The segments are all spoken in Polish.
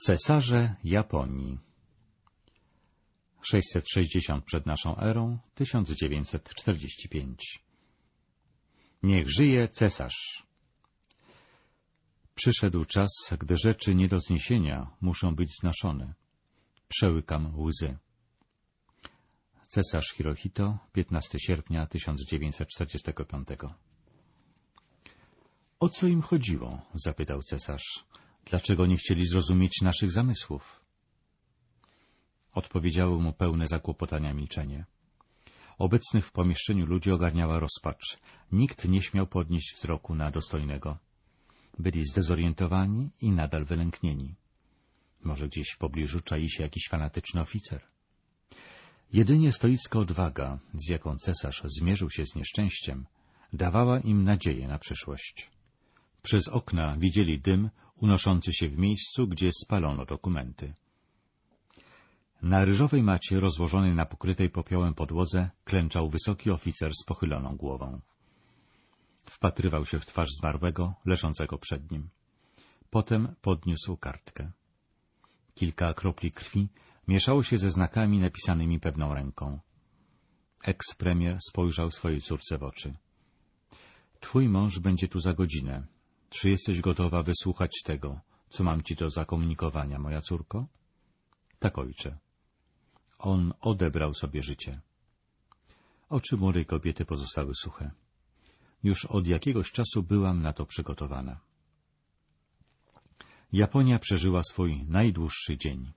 Cesarze Japonii 660 przed naszą erą 1945 Niech żyje cesarz! Przyszedł czas, gdy rzeczy nie do zniesienia muszą być znoszone. Przełykam łzy. Cesarz Hirohito, 15 sierpnia 1945 O co im chodziło? zapytał cesarz. Dlaczego nie chcieli zrozumieć naszych zamysłów? Odpowiedziało mu pełne zakłopotania milczenie. Obecnych w pomieszczeniu ludzi ogarniała rozpacz. Nikt nie śmiał podnieść wzroku na dostojnego. Byli zdezorientowani i nadal wylęknieni. Może gdzieś w pobliżu czai się jakiś fanatyczny oficer. Jedynie stoicka odwaga, z jaką cesarz zmierzył się z nieszczęściem, dawała im nadzieję na przyszłość. Przez okna widzieli dym unoszący się w miejscu, gdzie spalono dokumenty. Na ryżowej macie rozłożonej na pokrytej popiołem podłodze klęczał wysoki oficer z pochyloną głową. Wpatrywał się w twarz zmarłego, leżącego przed nim. Potem podniósł kartkę. Kilka kropli krwi mieszało się ze znakami napisanymi pewną ręką. Eks-premier spojrzał swojej córce w oczy. — Twój mąż będzie tu za godzinę. Czy jesteś gotowa wysłuchać tego, co mam ci do zakomunikowania, moja córko? — Tak, ojcze. On odebrał sobie życie. Oczy młodej kobiety pozostały suche. Już od jakiegoś czasu byłam na to przygotowana. Japonia przeżyła swój najdłuższy dzień.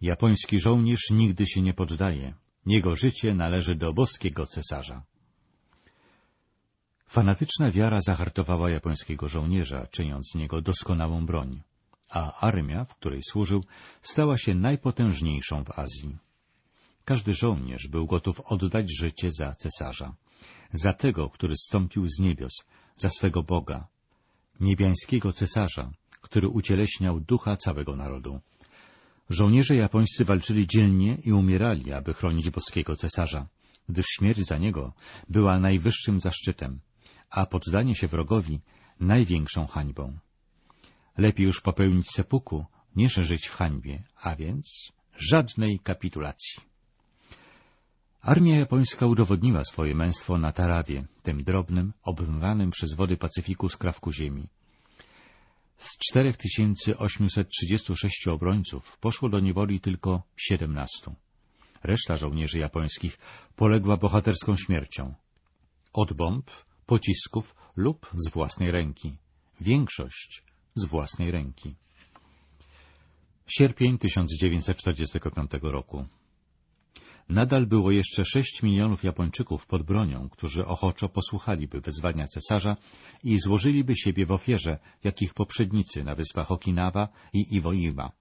Japoński żołnierz nigdy się nie poddaje. Jego życie należy do boskiego cesarza. Fanatyczna wiara zahartowała japońskiego żołnierza, czyniąc z niego doskonałą broń, a armia, w której służył, stała się najpotężniejszą w Azji. Każdy żołnierz był gotów oddać życie za cesarza, za tego, który stąpił z niebios, za swego Boga, niebiańskiego cesarza, który ucieleśniał ducha całego narodu. Żołnierze japońscy walczyli dzielnie i umierali, aby chronić boskiego cesarza, gdyż śmierć za niego była najwyższym zaszczytem, a poddanie się wrogowi największą hańbą. Lepiej już popełnić sepuku, niż żyć w hańbie, a więc żadnej kapitulacji. Armia japońska udowodniła swoje męstwo na Tarawie, tym drobnym, obmywanym przez wody Pacyfiku skrawku ziemi. Z 4836 obrońców poszło do niewoli tylko 17. Reszta żołnierzy japońskich poległa bohaterską śmiercią. Od bomb, pocisków lub z własnej ręki. Większość z własnej ręki. Sierpień 1945 roku. Nadal było jeszcze sześć milionów Japończyków pod bronią, którzy ochoczo posłuchaliby wezwania cesarza i złożyliby siebie w ofierze, jak ich poprzednicy na wyspach Okinawa i Iwo Jima.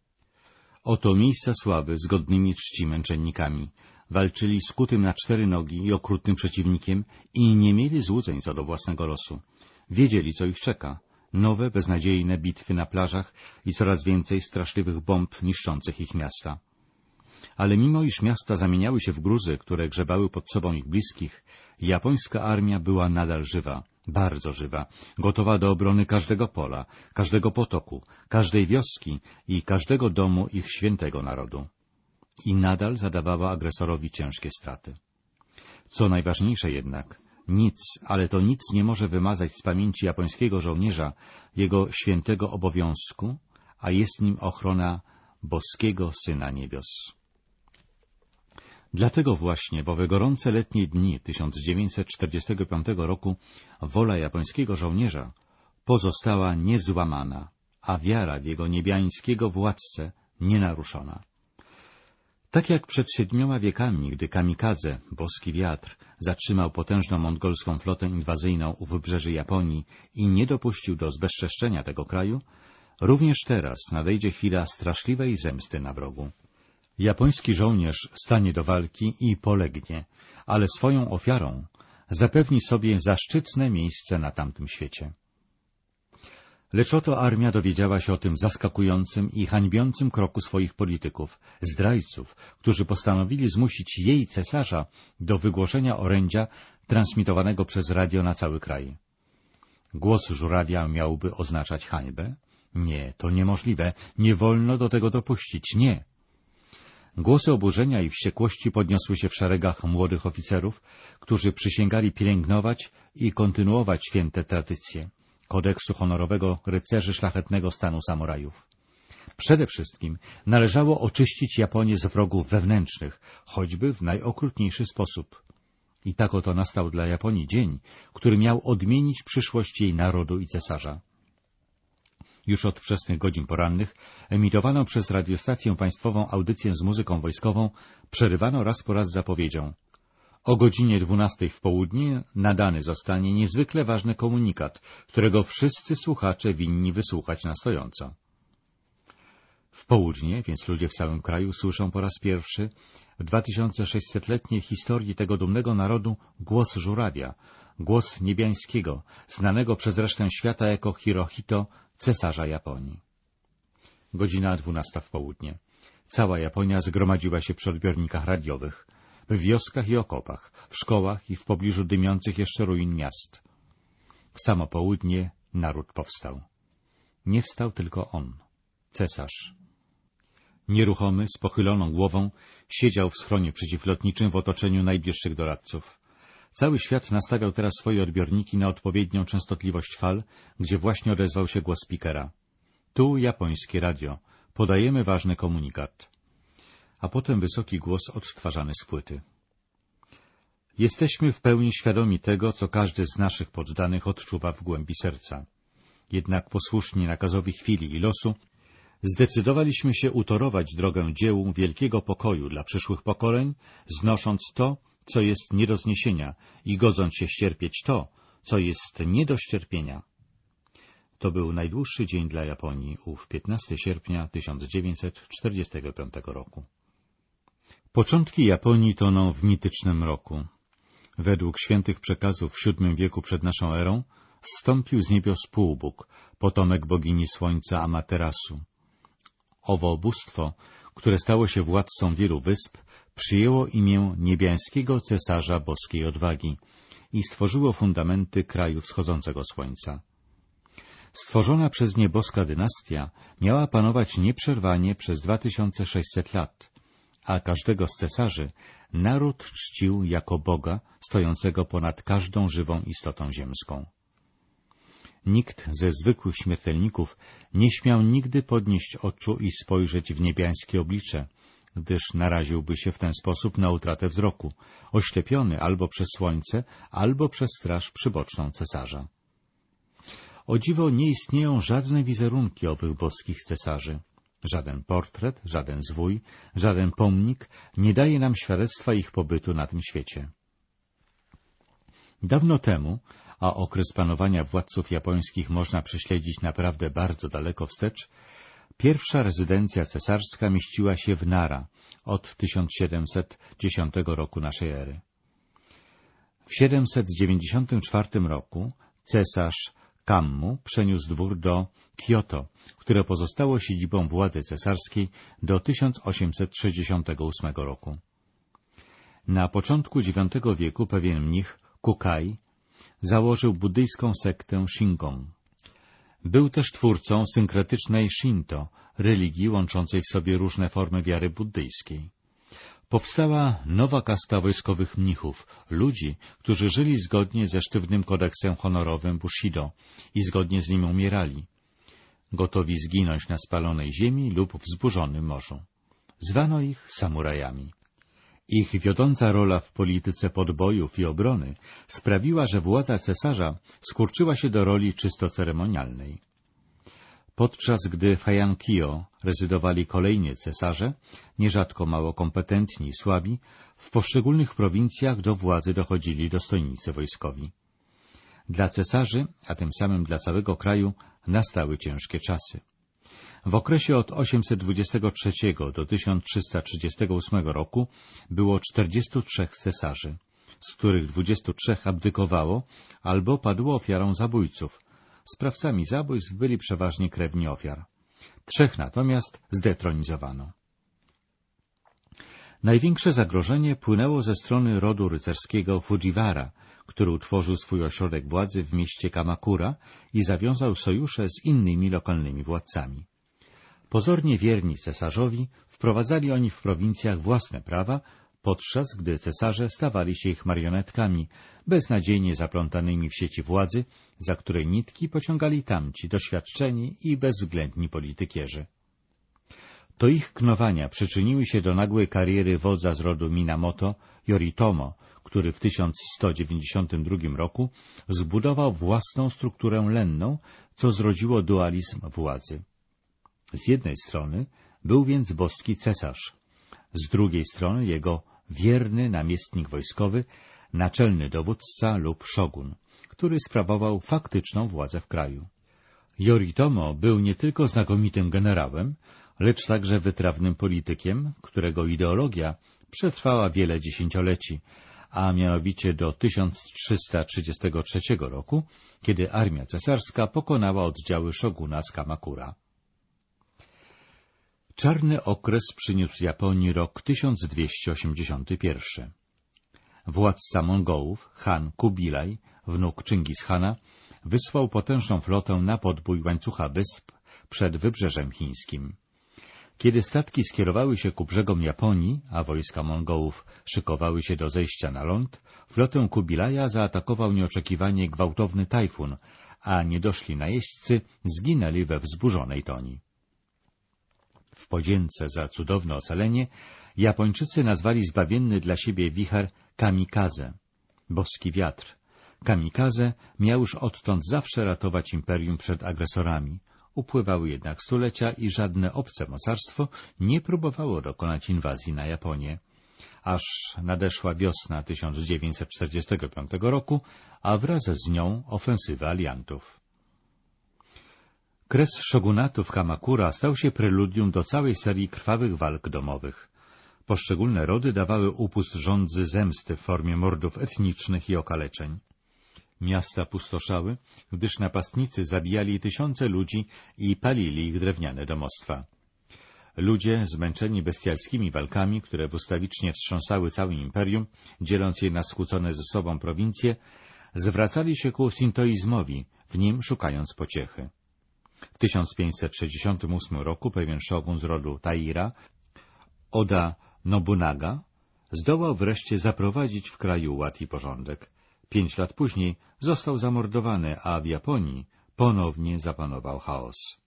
Oto miejsca sławy z godnymi czci męczennikami. Walczyli skutym na cztery nogi i okrutnym przeciwnikiem i nie mieli złudzeń co do własnego losu. Wiedzieli, co ich czeka. Nowe, beznadziejne bitwy na plażach i coraz więcej straszliwych bomb niszczących ich miasta ale mimo iż miasta zamieniały się w gruzy, które grzebały pod sobą ich bliskich, japońska armia była nadal żywa, bardzo żywa, gotowa do obrony każdego pola, każdego potoku, każdej wioski i każdego domu ich świętego narodu. I nadal zadawała agresorowi ciężkie straty. Co najważniejsze jednak, nic, ale to nic nie może wymazać z pamięci japońskiego żołnierza jego świętego obowiązku, a jest nim ochrona boskiego Syna Niebios. Dlatego właśnie w owe gorące letnie dni 1945 roku wola japońskiego żołnierza pozostała niezłamana, a wiara w jego niebiańskiego władcę nienaruszona. Tak jak przed siedmioma wiekami, gdy kamikadze, boski wiatr, zatrzymał potężną mongolską flotę inwazyjną u wybrzeży Japonii i nie dopuścił do zbezczeszczenia tego kraju, również teraz nadejdzie chwila straszliwej zemsty na wrogu. Japoński żołnierz stanie do walki i polegnie, ale swoją ofiarą zapewni sobie zaszczytne miejsce na tamtym świecie. Lecz oto armia dowiedziała się o tym zaskakującym i hańbiącym kroku swoich polityków, zdrajców, którzy postanowili zmusić jej cesarza do wygłoszenia orędzia transmitowanego przez radio na cały kraj. Głos żurawia miałby oznaczać hańbę, Nie, to niemożliwe, nie wolno do tego dopuścić, nie. Głosy oburzenia i wściekłości podniosły się w szeregach młodych oficerów, którzy przysięgali pielęgnować i kontynuować święte tradycje kodeksu honorowego rycerzy szlachetnego stanu samurajów. Przede wszystkim należało oczyścić Japonię z wrogów wewnętrznych, choćby w najokrutniejszy sposób. I tak oto nastał dla Japonii dzień, który miał odmienić przyszłość jej narodu i cesarza. Już od wczesnych godzin porannych emitowano przez radiostację państwową audycję z muzyką wojskową, przerywano raz po raz zapowiedzią. O godzinie 12 w południe nadany zostanie niezwykle ważny komunikat, którego wszyscy słuchacze winni wysłuchać na stojąco. W południe, więc ludzie w całym kraju słyszą po raz pierwszy w 2600-letniej historii tego dumnego narodu głos żurawia, głos niebiańskiego, znanego przez resztę świata jako Hirohito, cesarza Japonii. Godzina dwunasta w południe. Cała Japonia zgromadziła się przy odbiornikach radiowych, w wioskach i okopach, w szkołach i w pobliżu dymiących jeszcze ruin miast. W samo południe naród powstał. Nie wstał tylko on, cesarz. Nieruchomy, z pochyloną głową, siedział w schronie przeciwlotniczym w otoczeniu najbliższych doradców. Cały świat nastawiał teraz swoje odbiorniki na odpowiednią częstotliwość fal, gdzie właśnie odezwał się głos spikera. Tu japońskie radio. Podajemy ważny komunikat. A potem wysoki głos odtwarzany z płyty. Jesteśmy w pełni świadomi tego, co każdy z naszych poddanych odczuwa w głębi serca. Jednak posłuszni nakazowi chwili i losu, zdecydowaliśmy się utorować drogę dziełu wielkiego pokoju dla przyszłych pokoleń, znosząc to, co jest nie do zniesienia i godząc się ścierpieć to, co jest nie do ścierpienia. To był najdłuższy dzień dla Japonii, ów 15 sierpnia 1945 roku. Początki Japonii toną w mitycznym roku. Według świętych przekazów w VII wieku przed naszą erą zstąpił z niebios półbóg, potomek bogini słońca Amaterasu. Owo bóstwo, które stało się władcą wielu wysp, przyjęło imię niebiańskiego cesarza boskiej odwagi i stworzyło fundamenty kraju wschodzącego słońca. Stworzona przez nie boska dynastia miała panować nieprzerwanie przez 2600 lat, a każdego z cesarzy naród czcił jako Boga stojącego ponad każdą żywą istotą ziemską. Nikt ze zwykłych śmiertelników nie śmiał nigdy podnieść oczu i spojrzeć w niebiańskie oblicze, gdyż naraziłby się w ten sposób na utratę wzroku, oślepiony albo przez słońce, albo przez straż przyboczną cesarza. O dziwo nie istnieją żadne wizerunki owych boskich cesarzy. Żaden portret, żaden zwój, żaden pomnik nie daje nam świadectwa ich pobytu na tym świecie. Dawno temu, a okres panowania władców japońskich można prześledzić naprawdę bardzo daleko wstecz, pierwsza rezydencja cesarska mieściła się w Nara od 1710 roku naszej ery. W 794 roku cesarz Kammu przeniósł dwór do Kyoto, które pozostało siedzibą władzy cesarskiej do 1868 roku. Na początku IX wieku pewien mnich Kukai założył buddyjską sektę Shingon. Był też twórcą synkretycznej Shinto, religii łączącej w sobie różne formy wiary buddyjskiej. Powstała nowa kasta wojskowych mnichów, ludzi, którzy żyli zgodnie ze sztywnym kodeksem honorowym Bushido i zgodnie z nim umierali, gotowi zginąć na spalonej ziemi lub w zburzonym morzu. Zwano ich samurajami. Ich wiodąca rola w polityce podbojów i obrony sprawiła, że władza cesarza skurczyła się do roli czysto ceremonialnej. Podczas gdy w Hayankyo rezydowali kolejni cesarze, nierzadko mało kompetentni i słabi, w poszczególnych prowincjach do władzy dochodzili dostojnicy wojskowi. Dla cesarzy, a tym samym dla całego kraju, nastały ciężkie czasy. W okresie od 823 do 1338 roku było 43 cesarzy, z których 23 abdykowało albo padło ofiarą zabójców. Sprawcami zabójstw byli przeważnie krewni ofiar. Trzech natomiast zdetronizowano. Największe zagrożenie płynęło ze strony rodu rycerskiego Fujiwara, który utworzył swój ośrodek władzy w mieście Kamakura i zawiązał sojusze z innymi lokalnymi władcami. Pozornie wierni cesarzowi, wprowadzali oni w prowincjach własne prawa, podczas gdy cesarze stawali się ich marionetkami, beznadziejnie zaplątanymi w sieci władzy, za której nitki pociągali tamci doświadczeni i bezwzględni politykierzy. To ich knowania przyczyniły się do nagłej kariery wodza z rodu Minamoto, Yoritomo, który w 1192 roku zbudował własną strukturę lenną, co zrodziło dualizm władzy. Z jednej strony był więc boski cesarz, z drugiej strony jego wierny namiestnik wojskowy, naczelny dowódca lub szogun, który sprawował faktyczną władzę w kraju. Yoritomo był nie tylko znakomitym generałem, lecz także wytrawnym politykiem, którego ideologia przetrwała wiele dziesięcioleci, a mianowicie do 1333 roku, kiedy armia cesarska pokonała oddziały szoguna z Kamakura. Czarny okres przyniósł Japonii rok 1281. Władca Mongołów, Han Kubilaj, wnuk Chingis-Hana, wysłał potężną flotę na podbój łańcucha wysp przed wybrzeżem chińskim. Kiedy statki skierowały się ku brzegom Japonii, a wojska Mongołów szykowały się do zejścia na ląd, flotę Kubilaja zaatakował nieoczekiwanie gwałtowny tajfun, a niedoszli najeźdźcy zginęli we wzburzonej toni. W podzięce za cudowne ocalenie Japończycy nazwali zbawienny dla siebie wicher kamikaze, boski wiatr. Kamikaze miał już odtąd zawsze ratować imperium przed agresorami, Upływały jednak stulecia i żadne obce mocarstwo nie próbowało dokonać inwazji na Japonię. Aż nadeszła wiosna 1945 roku, a wraz z nią ofensywa aliantów. Kres szogunatów Kamakura stał się preludium do całej serii krwawych walk domowych. Poszczególne rody dawały upust rządzy zemsty w formie mordów etnicznych i okaleczeń. Miasta pustoszały, gdyż napastnicy zabijali tysiące ludzi i palili ich drewniane domostwa. Ludzie, zmęczeni bestialskimi walkami, które błyskawicznie wstrząsały całym imperium, dzieląc je na skłócone ze sobą prowincje, zwracali się ku sintoizmowi, w nim szukając pociechy. W 1568 roku pewien szogun z rodu Taira, Oda Nobunaga, zdołał wreszcie zaprowadzić w kraju ład i porządek. Pięć lat później został zamordowany, a w Japonii ponownie zapanował chaos.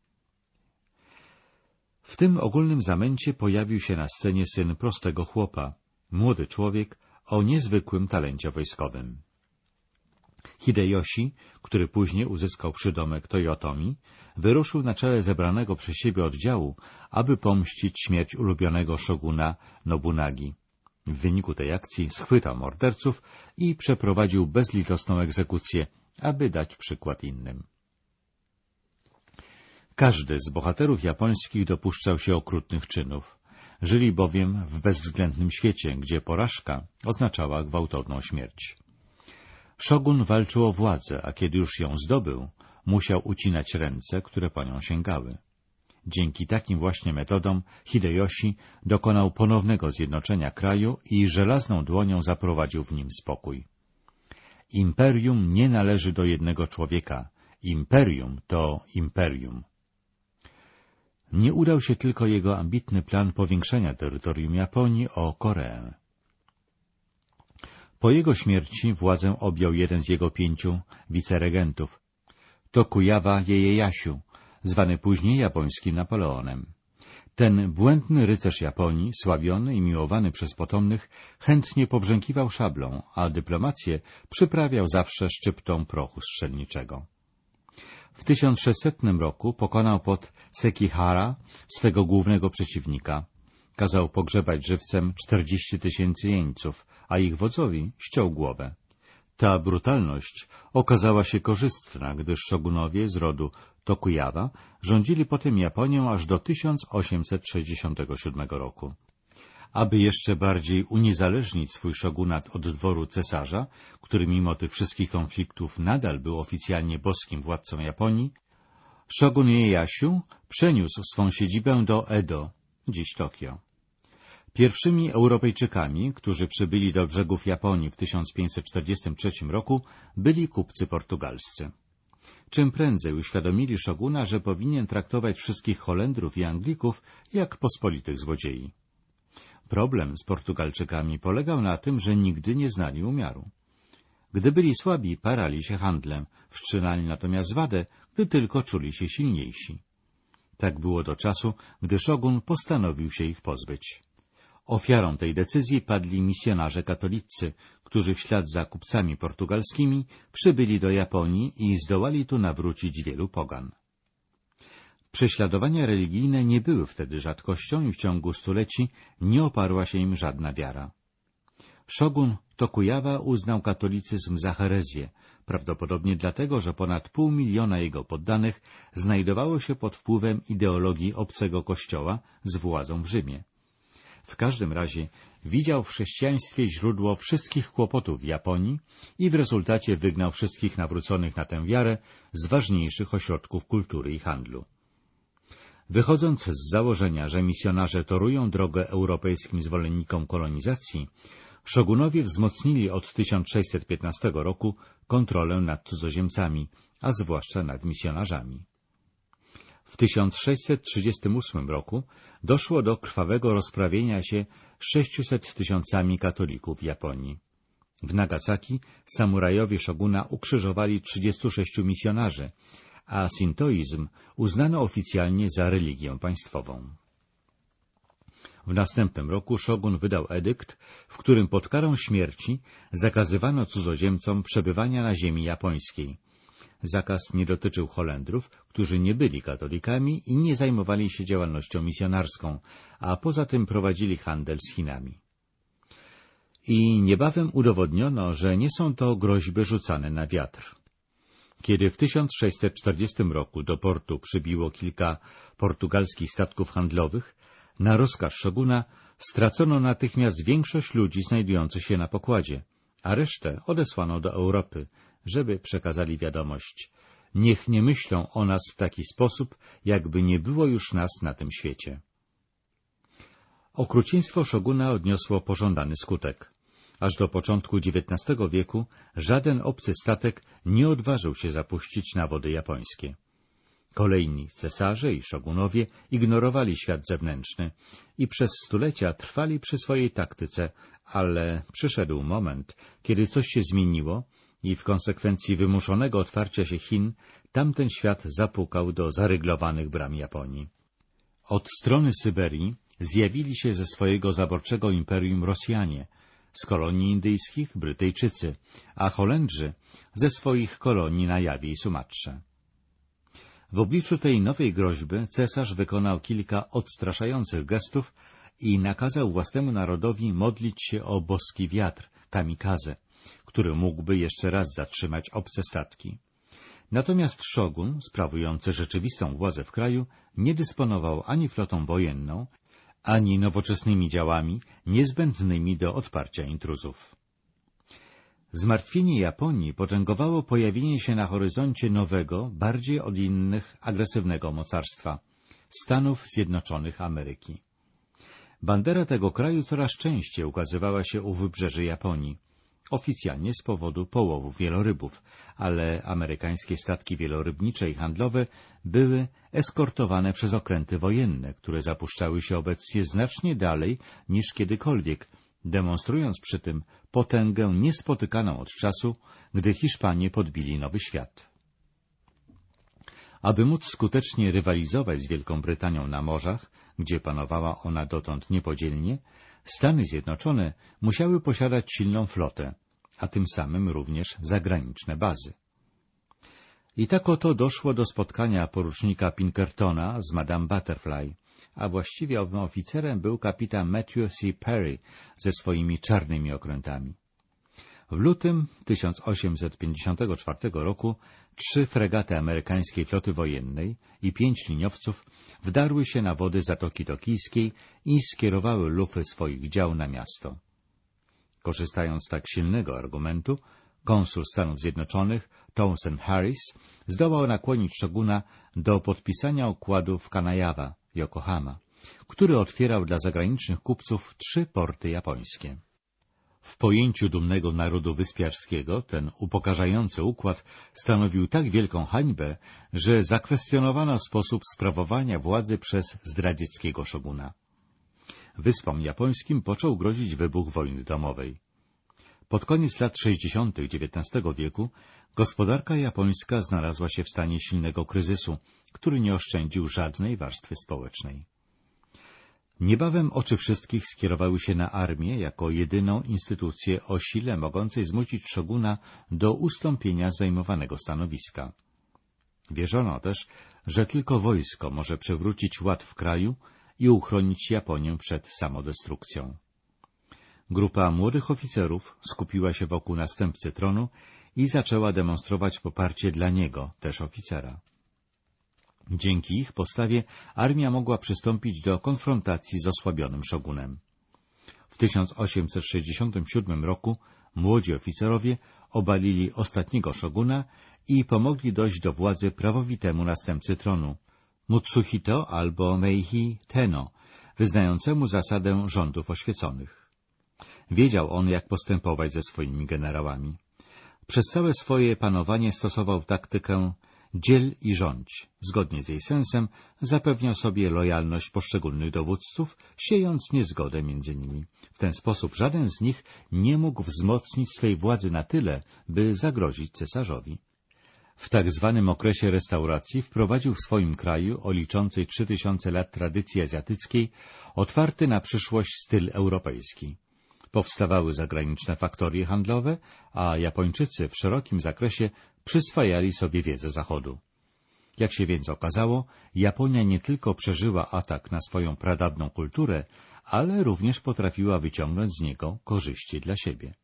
W tym ogólnym zamęcie pojawił się na scenie syn prostego chłopa, młody człowiek o niezwykłym talencie wojskowym. Hideyoshi, który później uzyskał przydomek Toyotomi, wyruszył na czele zebranego przez siebie oddziału, aby pomścić śmierć ulubionego szoguna Nobunagi. W wyniku tej akcji schwytał morderców i przeprowadził bezlitosną egzekucję, aby dać przykład innym. Każdy z bohaterów japońskich dopuszczał się okrutnych czynów. Żyli bowiem w bezwzględnym świecie, gdzie porażka oznaczała gwałtowną śmierć. Szogun walczył o władzę, a kiedy już ją zdobył, musiał ucinać ręce, które po nią sięgały. Dzięki takim właśnie metodom Hideyoshi dokonał ponownego zjednoczenia kraju i żelazną dłonią zaprowadził w nim spokój. Imperium nie należy do jednego człowieka. Imperium to imperium. Nie udał się tylko jego ambitny plan powiększenia terytorium Japonii o Koreę. Po jego śmierci władzę objął jeden z jego pięciu wiceregentów, Tokujawa Jejejasiu, zwany później japońskim Napoleonem. Ten błędny rycerz Japonii, sławiony i miłowany przez potomnych, chętnie pobrzękiwał szablą, a dyplomację przyprawiał zawsze szczyptą prochu strzelniczego. W 1600 roku pokonał pod Sekihara swego głównego przeciwnika. Kazał pogrzebać żywcem 40 tysięcy jeńców, a ich wodzowi ściął głowę. Ta brutalność okazała się korzystna, gdyż szogunowie z rodu Tokujawa rządzili potem Japonią aż do 1867 roku. Aby jeszcze bardziej uniezależnić swój szogunat od dworu cesarza, który mimo tych wszystkich konfliktów nadal był oficjalnie boskim władcą Japonii, szogun Ieyasiu przeniósł swą siedzibę do Edo, dziś Tokio. Pierwszymi Europejczykami, którzy przybyli do brzegów Japonii w 1543 roku, byli kupcy portugalscy. Czym prędzej uświadomili szoguna, że powinien traktować wszystkich Holendrów i Anglików jak pospolitych złodziei. Problem z Portugalczykami polegał na tym, że nigdy nie znali umiaru. Gdy byli słabi, parali się handlem, wszczynali natomiast wadę, gdy tylko czuli się silniejsi. Tak było do czasu, gdy szogun postanowił się ich pozbyć. Ofiarą tej decyzji padli misjonarze katolicy, którzy w ślad za kupcami portugalskimi przybyli do Japonii i zdołali tu nawrócić wielu pogan. Prześladowania religijne nie były wtedy rzadkością i w ciągu stuleci nie oparła się im żadna wiara. Szogun Tokujawa uznał katolicyzm za herezję, prawdopodobnie dlatego, że ponad pół miliona jego poddanych znajdowało się pod wpływem ideologii obcego kościoła z władzą w Rzymie. W każdym razie widział w chrześcijaństwie źródło wszystkich kłopotów w Japonii i w rezultacie wygnał wszystkich nawróconych na tę wiarę z ważniejszych ośrodków kultury i handlu. Wychodząc z założenia, że misjonarze torują drogę europejskim zwolennikom kolonizacji, szogunowie wzmocnili od 1615 roku kontrolę nad cudzoziemcami, a zwłaszcza nad misjonarzami. W 1638 roku doszło do krwawego rozprawienia się 600 tysiącami katolików Japonii. W Nagasaki samurajowie szoguna ukrzyżowali 36 misjonarzy, a sintoizm uznano oficjalnie za religię państwową. W następnym roku szogun wydał edykt, w którym pod karą śmierci zakazywano cudzoziemcom przebywania na ziemi japońskiej. Zakaz nie dotyczył Holendrów, którzy nie byli katolikami i nie zajmowali się działalnością misjonarską, a poza tym prowadzili handel z Chinami. I niebawem udowodniono, że nie są to groźby rzucane na wiatr. Kiedy w 1640 roku do portu przybiło kilka portugalskich statków handlowych, na rozkaz szoguna stracono natychmiast większość ludzi znajdujących się na pokładzie, a resztę odesłano do Europy, żeby przekazali wiadomość. Niech nie myślą o nas w taki sposób, jakby nie było już nas na tym świecie. Okrucieństwo szoguna odniosło pożądany skutek. Aż do początku XIX wieku żaden obcy statek nie odważył się zapuścić na wody japońskie. Kolejni cesarze i szogunowie ignorowali świat zewnętrzny i przez stulecia trwali przy swojej taktyce, ale przyszedł moment, kiedy coś się zmieniło i w konsekwencji wymuszonego otwarcia się Chin tamten świat zapukał do zaryglowanych bram Japonii. Od strony Syberii zjawili się ze swojego zaborczego imperium Rosjanie, z kolonii indyjskich Brytyjczycy, a Holendrzy ze swoich kolonii na Jawie i Sumatrze. W obliczu tej nowej groźby cesarz wykonał kilka odstraszających gestów i nakazał własnemu narodowi modlić się o boski wiatr, kamikaze, który mógłby jeszcze raz zatrzymać obce statki. Natomiast szogun, sprawujący rzeczywistą władzę w kraju, nie dysponował ani flotą wojenną, ani nowoczesnymi działami niezbędnymi do odparcia intruzów. Zmartwienie Japonii potęgowało pojawienie się na horyzoncie nowego, bardziej od innych agresywnego mocarstwa Stanów Zjednoczonych Ameryki. Bandera tego kraju coraz częściej ukazywała się u wybrzeży Japonii, oficjalnie z powodu połowów wielorybów, ale amerykańskie statki wielorybnicze i handlowe były eskortowane przez okręty wojenne, które zapuszczały się obecnie znacznie dalej niż kiedykolwiek, demonstrując przy tym potęgę niespotykaną od czasu, gdy Hiszpanie podbili Nowy Świat. Aby móc skutecznie rywalizować z Wielką Brytanią na morzach, gdzie panowała ona dotąd niepodzielnie, Stany Zjednoczone musiały posiadać silną flotę, a tym samym również zagraniczne bazy. I tak oto doszło do spotkania porucznika Pinkertona z Madame Butterfly, a właściwie owym oficerem był kapitan Matthew C. Perry ze swoimi czarnymi okrętami. W lutym 1854 roku trzy fregaty amerykańskiej floty wojennej i pięć liniowców wdarły się na wody Zatoki Tokijskiej i skierowały lufy swoich dział na miasto. Korzystając z tak silnego argumentu, konsul Stanów Zjednoczonych Townsend Harris zdołał nakłonić szoguna do podpisania układu w Kanajawa, Yokohama, który otwierał dla zagranicznych kupców trzy porty japońskie. W pojęciu dumnego narodu wyspiarskiego ten upokarzający układ stanowił tak wielką hańbę, że zakwestionowano sposób sprawowania władzy przez zdradzieckiego szoguna. Wyspom japońskim począł grozić wybuch wojny domowej. Pod koniec lat 60. XIX wieku gospodarka japońska znalazła się w stanie silnego kryzysu, który nie oszczędził żadnej warstwy społecznej. Niebawem oczy wszystkich skierowały się na armię jako jedyną instytucję o sile mogącej zmusić szoguna do ustąpienia zajmowanego stanowiska. Wierzono też, że tylko wojsko może przywrócić ład w kraju i uchronić Japonię przed samodestrukcją. Grupa młodych oficerów skupiła się wokół następcy tronu i zaczęła demonstrować poparcie dla niego, też oficera. Dzięki ich postawie armia mogła przystąpić do konfrontacji z osłabionym szogunem. W 1867 roku młodzi oficerowie obalili ostatniego szoguna i pomogli dojść do władzy prawowitemu następcy tronu, Mutsuhito albo Meiji Teno, wyznającemu zasadę rządów oświeconych. Wiedział on, jak postępować ze swoimi generałami. Przez całe swoje panowanie stosował taktykę dziel i rządź. Zgodnie z jej sensem zapewniał sobie lojalność poszczególnych dowódców, siejąc niezgodę między nimi. W ten sposób żaden z nich nie mógł wzmocnić swej władzy na tyle, by zagrozić cesarzowi. W tak zwanym okresie restauracji wprowadził w swoim kraju, o liczącej trzy tysiące lat tradycji azjatyckiej, otwarty na przyszłość styl europejski. Powstawały zagraniczne faktorie handlowe, a Japończycy w szerokim zakresie przyswajali sobie wiedzę Zachodu. Jak się więc okazało, Japonia nie tylko przeżyła atak na swoją pradawną kulturę, ale również potrafiła wyciągnąć z niego korzyści dla siebie.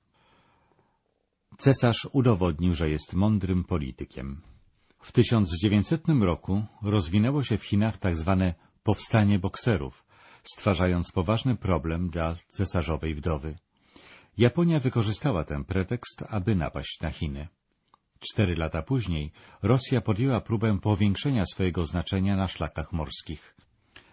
Cesarz udowodnił, że jest mądrym politykiem. W 1900 roku rozwinęło się w Chinach tzw. Tak powstanie bokserów, stwarzając poważny problem dla cesarzowej wdowy. Japonia wykorzystała ten pretekst, aby napaść na Chiny. Cztery lata później Rosja podjęła próbę powiększenia swojego znaczenia na szlakach morskich.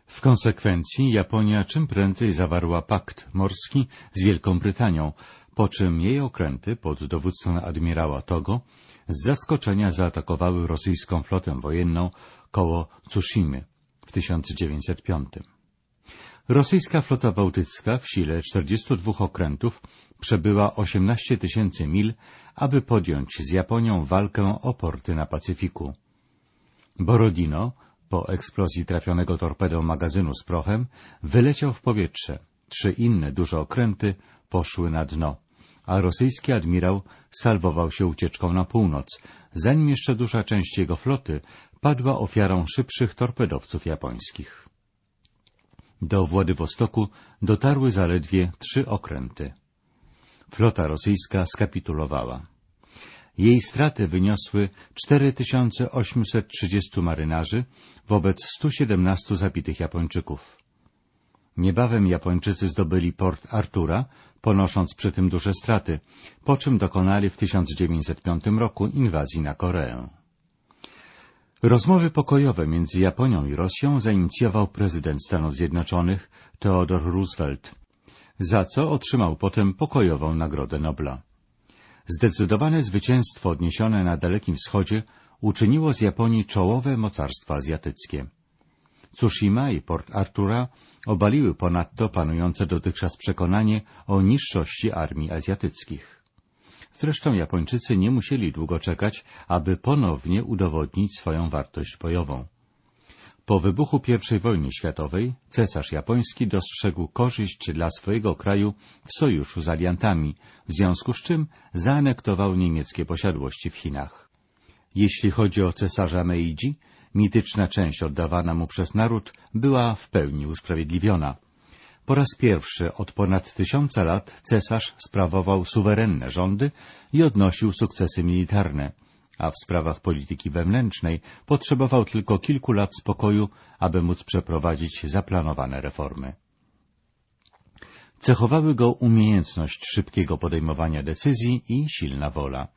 W konsekwencji Japonia czym prędzej zawarła pakt morski z Wielką Brytanią, po czym jej okręty pod dowództwem admirała Togo z zaskoczenia zaatakowały rosyjską flotę wojenną koło Tsushimy w 1905. Rosyjska flota bałtycka w sile 42 okrętów przebyła 18 tysięcy mil, aby podjąć z Japonią walkę o porty na Pacyfiku. Borodino, po eksplozji trafionego torpedą magazynu z prochem, wyleciał w powietrze. Trzy inne duże okręty poszły na dno, a rosyjski admirał salwował się ucieczką na północ, zanim jeszcze duża część jego floty padła ofiarą szybszych torpedowców japońskich. Do Władywostoku dotarły zaledwie trzy okręty. Flota rosyjska skapitulowała. Jej straty wyniosły 4830 marynarzy wobec 117 zabitych Japończyków. Niebawem Japończycy zdobyli port Artura, ponosząc przy tym duże straty, po czym dokonali w 1905 roku inwazji na Koreę. Rozmowy pokojowe między Japonią i Rosją zainicjował prezydent Stanów Zjednoczonych Theodore Roosevelt, za co otrzymał potem pokojową Nagrodę Nobla. Zdecydowane zwycięstwo odniesione na Dalekim Wschodzie uczyniło z Japonii czołowe mocarstwo azjatyckie. Tsushima i Port Artura obaliły ponadto panujące dotychczas przekonanie o niższości armii azjatyckich. Zresztą Japończycy nie musieli długo czekać, aby ponownie udowodnić swoją wartość bojową. Po wybuchu I wojny światowej cesarz japoński dostrzegł korzyść dla swojego kraju w sojuszu z aliantami, w związku z czym zaanektował niemieckie posiadłości w Chinach. Jeśli chodzi o cesarza Meiji, mityczna część oddawana mu przez naród była w pełni usprawiedliwiona. Po raz pierwszy od ponad tysiąca lat cesarz sprawował suwerenne rządy i odnosił sukcesy militarne, a w sprawach polityki wewnętrznej potrzebował tylko kilku lat spokoju, aby móc przeprowadzić zaplanowane reformy. Cechowały go umiejętność szybkiego podejmowania decyzji i silna wola.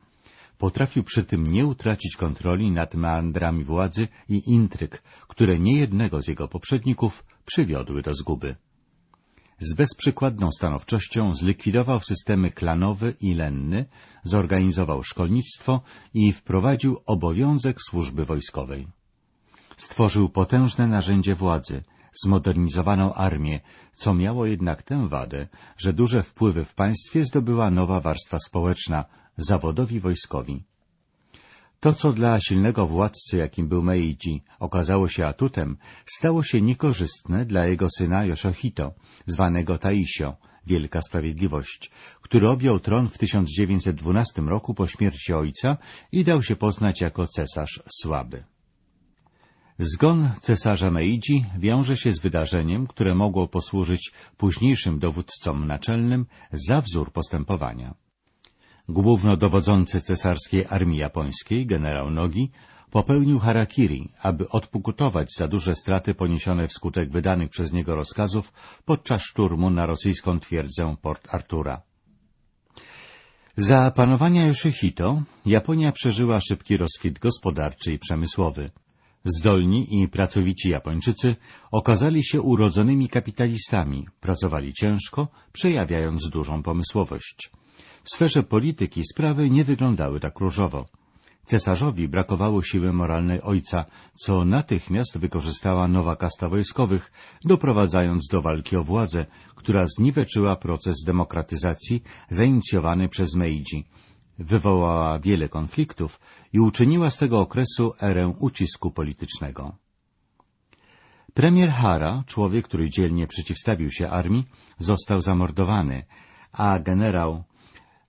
potrafił przy tym nie utracić kontroli nad meandrami władzy i intryg, które niejednego z jego poprzedników przywiodły do zguby. Z bezprzykładną stanowczością zlikwidował systemy klanowy i lenny, zorganizował szkolnictwo i wprowadził obowiązek służby wojskowej. Stworzył potężne narzędzie władzy, zmodernizowaną armię, co miało jednak tę wadę, że duże wpływy w państwie zdobyła nowa warstwa społeczna, zawodowi wojskowi. To, co dla silnego władcy, jakim był Meiji, okazało się atutem, stało się niekorzystne dla jego syna Yoshihito, zwanego Taisio, Wielka Sprawiedliwość, który objął tron w 1912 roku po śmierci ojca i dał się poznać jako cesarz słaby. Zgon cesarza Meidzi wiąże się z wydarzeniem, które mogło posłużyć późniejszym dowódcom naczelnym za wzór postępowania. Głównodowodzący cesarskiej armii japońskiej, generał Nogi, popełnił harakiri, aby odpokutować za duże straty poniesione wskutek wydanych przez niego rozkazów podczas szturmu na rosyjską twierdzę Port Artura. Za panowania Yoshihito Japonia przeżyła szybki rozkwit gospodarczy i przemysłowy. Zdolni i pracowici Japończycy okazali się urodzonymi kapitalistami, pracowali ciężko, przejawiając dużą pomysłowość. W sferze polityki sprawy nie wyglądały tak różowo. Cesarzowi brakowało siły moralnej ojca, co natychmiast wykorzystała nowa kasta wojskowych, doprowadzając do walki o władzę, która zniweczyła proces demokratyzacji zainicjowany przez Meiji, wywołała wiele konfliktów i uczyniła z tego okresu erę ucisku politycznego. Premier Hara, człowiek, który dzielnie przeciwstawił się armii, został zamordowany, a generał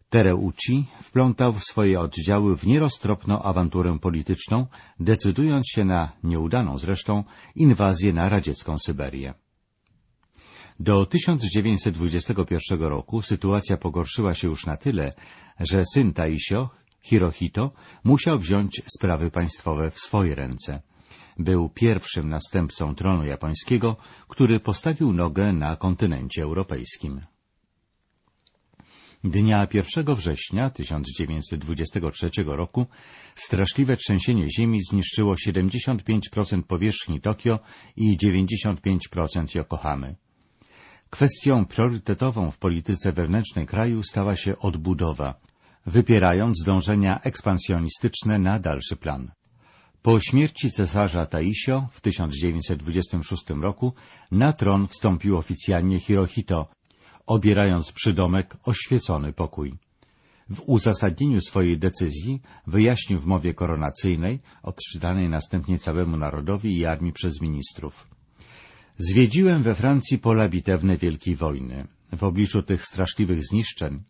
Tereuchi wplątał w swoje oddziały w nieroztropną awanturę polityczną, decydując się na nieudaną zresztą inwazję na radziecką Syberię. Do 1921 roku sytuacja pogorszyła się już na tyle, że syn Taisio, Hirohito, musiał wziąć sprawy państwowe w swoje ręce. Był pierwszym następcą tronu japońskiego, który postawił nogę na kontynencie europejskim. Dnia 1 września 1923 roku straszliwe trzęsienie ziemi zniszczyło 75% powierzchni Tokio i 95% Yokohamy. Kwestią priorytetową w polityce wewnętrznej kraju stała się odbudowa, wypierając dążenia ekspansjonistyczne na dalszy plan. Po śmierci cesarza Taisio w 1926 roku na tron wstąpił oficjalnie Hirohito, obierając przydomek oświecony pokój. W uzasadnieniu swojej decyzji wyjaśnił w mowie koronacyjnej, odczytanej następnie całemu narodowi i armii przez ministrów. Zwiedziłem we Francji pola bitewne Wielkiej Wojny. W obliczu tych straszliwych zniszczeń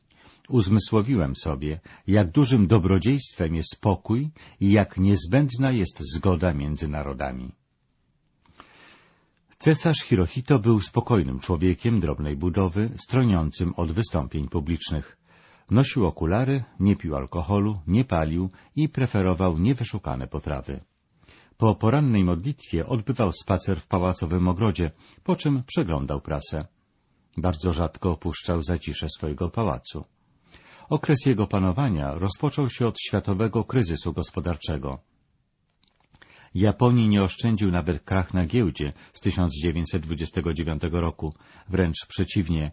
uzmysłowiłem sobie, jak dużym dobrodziejstwem jest spokój i jak niezbędna jest zgoda między narodami. Cesarz Hirohito był spokojnym człowiekiem drobnej budowy, stroniącym od wystąpień publicznych. Nosił okulary, nie pił alkoholu, nie palił i preferował niewyszukane potrawy. Po porannej modlitwie odbywał spacer w pałacowym ogrodzie, po czym przeglądał prasę. Bardzo rzadko opuszczał zacisze swojego pałacu. Okres jego panowania rozpoczął się od światowego kryzysu gospodarczego. Japonii nie oszczędził nawet krach na giełdzie z 1929 roku, wręcz przeciwnie.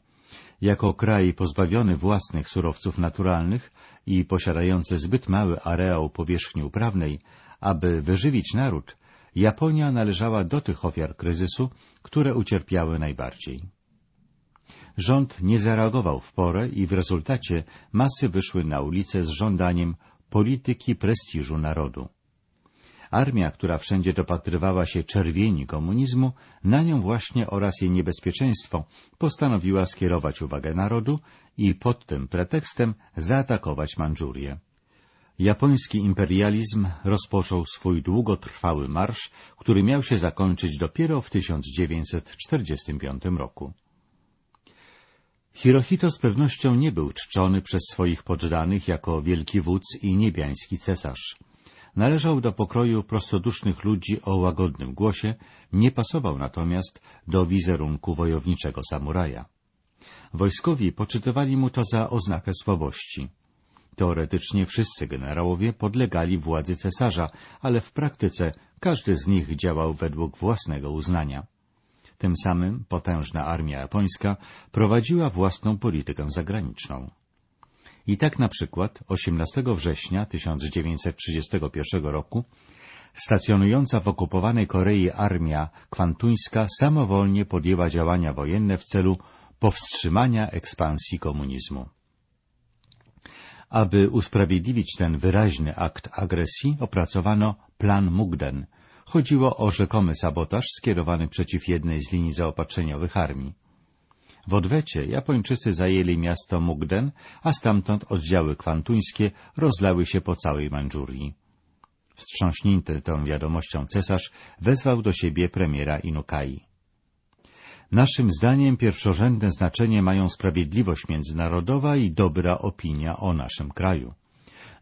Jako kraj pozbawiony własnych surowców naturalnych i posiadający zbyt mały areał powierzchni uprawnej, aby wyżywić naród, Japonia należała do tych ofiar kryzysu, które ucierpiały najbardziej. Rząd nie zareagował w porę i w rezultacie masy wyszły na ulice z żądaniem polityki prestiżu narodu. Armia, która wszędzie dopatrywała się czerwieni komunizmu, na nią właśnie oraz jej niebezpieczeństwo postanowiła skierować uwagę narodu i pod tym pretekstem zaatakować Mandżurię. Japoński imperializm rozpoczął swój długotrwały marsz, który miał się zakończyć dopiero w 1945 roku. Hirohito z pewnością nie był czczony przez swoich poddanych jako wielki wódz i niebiański cesarz. Należał do pokroju prostodusznych ludzi o łagodnym głosie, nie pasował natomiast do wizerunku wojowniczego samuraja. Wojskowi poczytywali mu to za oznakę słabości. Teoretycznie wszyscy generałowie podlegali władzy cesarza, ale w praktyce każdy z nich działał według własnego uznania. Tym samym potężna armia japońska prowadziła własną politykę zagraniczną. I tak na przykład 18 września 1931 roku stacjonująca w okupowanej Korei armia kwantuńska samowolnie podjęła działania wojenne w celu powstrzymania ekspansji komunizmu. Aby usprawiedliwić ten wyraźny akt agresji, opracowano plan Mugden. Chodziło o rzekomy sabotaż skierowany przeciw jednej z linii zaopatrzeniowych armii. W odwecie Japończycy zajęli miasto Mugden, a stamtąd oddziały kwantuńskie rozlały się po całej Mandżurii. Wstrząśnięty tą wiadomością cesarz wezwał do siebie premiera Inukai. Naszym zdaniem pierwszorzędne znaczenie mają sprawiedliwość międzynarodowa i dobra opinia o naszym kraju.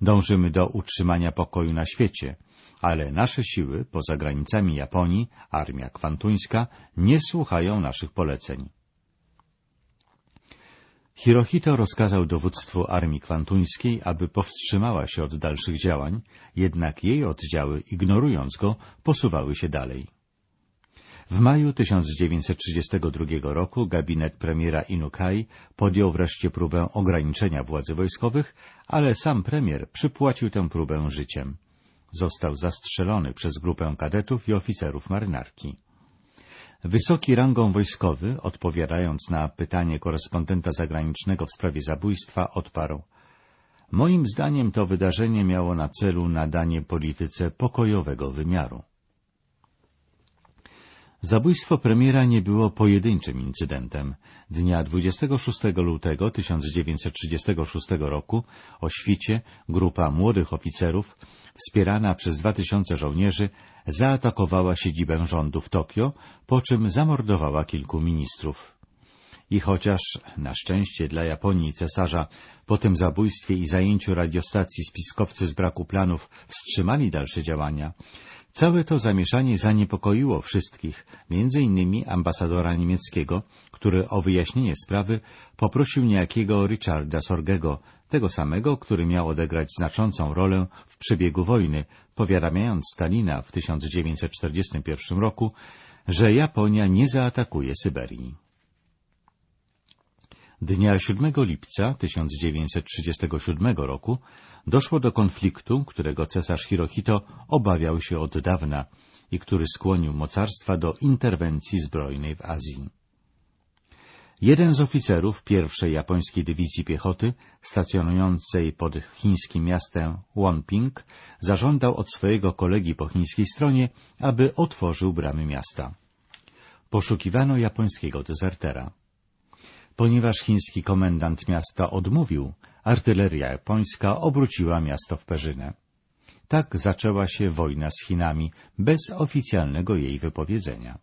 Dążymy do utrzymania pokoju na świecie, ale nasze siły poza granicami Japonii, armia kwantuńska, nie słuchają naszych poleceń. Hirohito rozkazał dowództwu armii kwantuńskiej, aby powstrzymała się od dalszych działań, jednak jej oddziały, ignorując go, posuwały się dalej. W maju 1932 roku gabinet premiera Inukai podjął wreszcie próbę ograniczenia władzy wojskowych, ale sam premier przypłacił tę próbę życiem. Został zastrzelony przez grupę kadetów i oficerów marynarki. Wysoki rangą wojskowy, odpowiadając na pytanie korespondenta zagranicznego w sprawie zabójstwa, odparł Moim zdaniem to wydarzenie miało na celu nadanie polityce pokojowego wymiaru. Zabójstwo premiera nie było pojedynczym incydentem. Dnia 26 lutego 1936 roku o świcie grupa młodych oficerów, wspierana przez 2000 żołnierzy, zaatakowała siedzibę rządu w Tokio, po czym zamordowała kilku ministrów. I chociaż, na szczęście dla Japonii cesarza, po tym zabójstwie i zajęciu radiostacji spiskowcy z braku planów wstrzymali dalsze działania, Całe to zamieszanie zaniepokoiło wszystkich, między innymi ambasadora niemieckiego, który o wyjaśnienie sprawy poprosił niejakiego Richarda Sorgego, tego samego, który miał odegrać znaczącą rolę w przebiegu wojny, powiadamiając Stalina w 1941 roku, że Japonia nie zaatakuje Syberii. Dnia 7 lipca 1937 roku doszło do konfliktu, którego cesarz Hirohito obawiał się od dawna i który skłonił mocarstwa do interwencji zbrojnej w Azji. Jeden z oficerów pierwszej japońskiej dywizji piechoty, stacjonującej pod chińskim miastem Wonping, zażądał od swojego kolegi po chińskiej stronie, aby otworzył bramy miasta. Poszukiwano japońskiego dezertera. Ponieważ chiński komendant miasta odmówił, artyleria japońska obróciła miasto w perzynę. Tak zaczęła się wojna z Chinami, bez oficjalnego jej wypowiedzenia.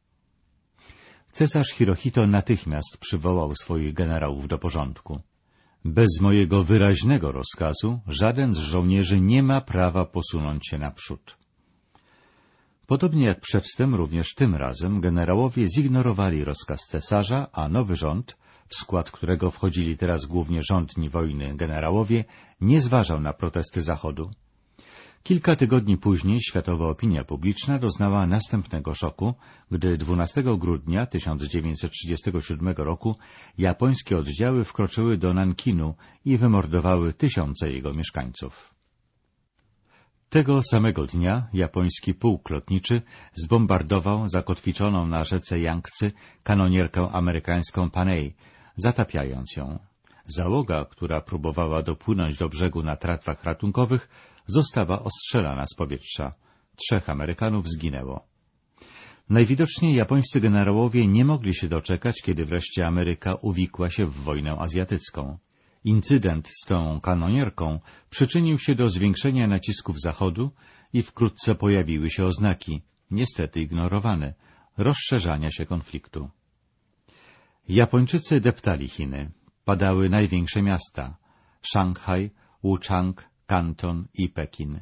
Cesarz Hirohito natychmiast przywołał swoich generałów do porządku. Bez mojego wyraźnego rozkazu żaden z żołnierzy nie ma prawa posunąć się naprzód. Podobnie jak przedtem, również tym razem generałowie zignorowali rozkaz cesarza, a nowy rząd w skład którego wchodzili teraz głównie rządni wojny generałowie, nie zważał na protesty Zachodu. Kilka tygodni później światowa opinia publiczna doznała następnego szoku, gdy 12 grudnia 1937 roku japońskie oddziały wkroczyły do Nankinu i wymordowały tysiące jego mieszkańców. Tego samego dnia japoński pułk lotniczy zbombardował zakotwiczoną na rzece Yangtze kanonierkę amerykańską Panay, zatapiając ją. Załoga, która próbowała dopłynąć do brzegu na tratwach ratunkowych, została ostrzelana z powietrza. Trzech Amerykanów zginęło. Najwidoczniej japońscy generałowie nie mogli się doczekać, kiedy wreszcie Ameryka uwikła się w wojnę azjatycką. Incydent z tą kanonierką przyczynił się do zwiększenia nacisków Zachodu i wkrótce pojawiły się oznaki, niestety ignorowane, rozszerzania się konfliktu. Japończycy deptali Chiny. Padały największe miasta — Szanghaj, Wuchang, Kanton i Pekin.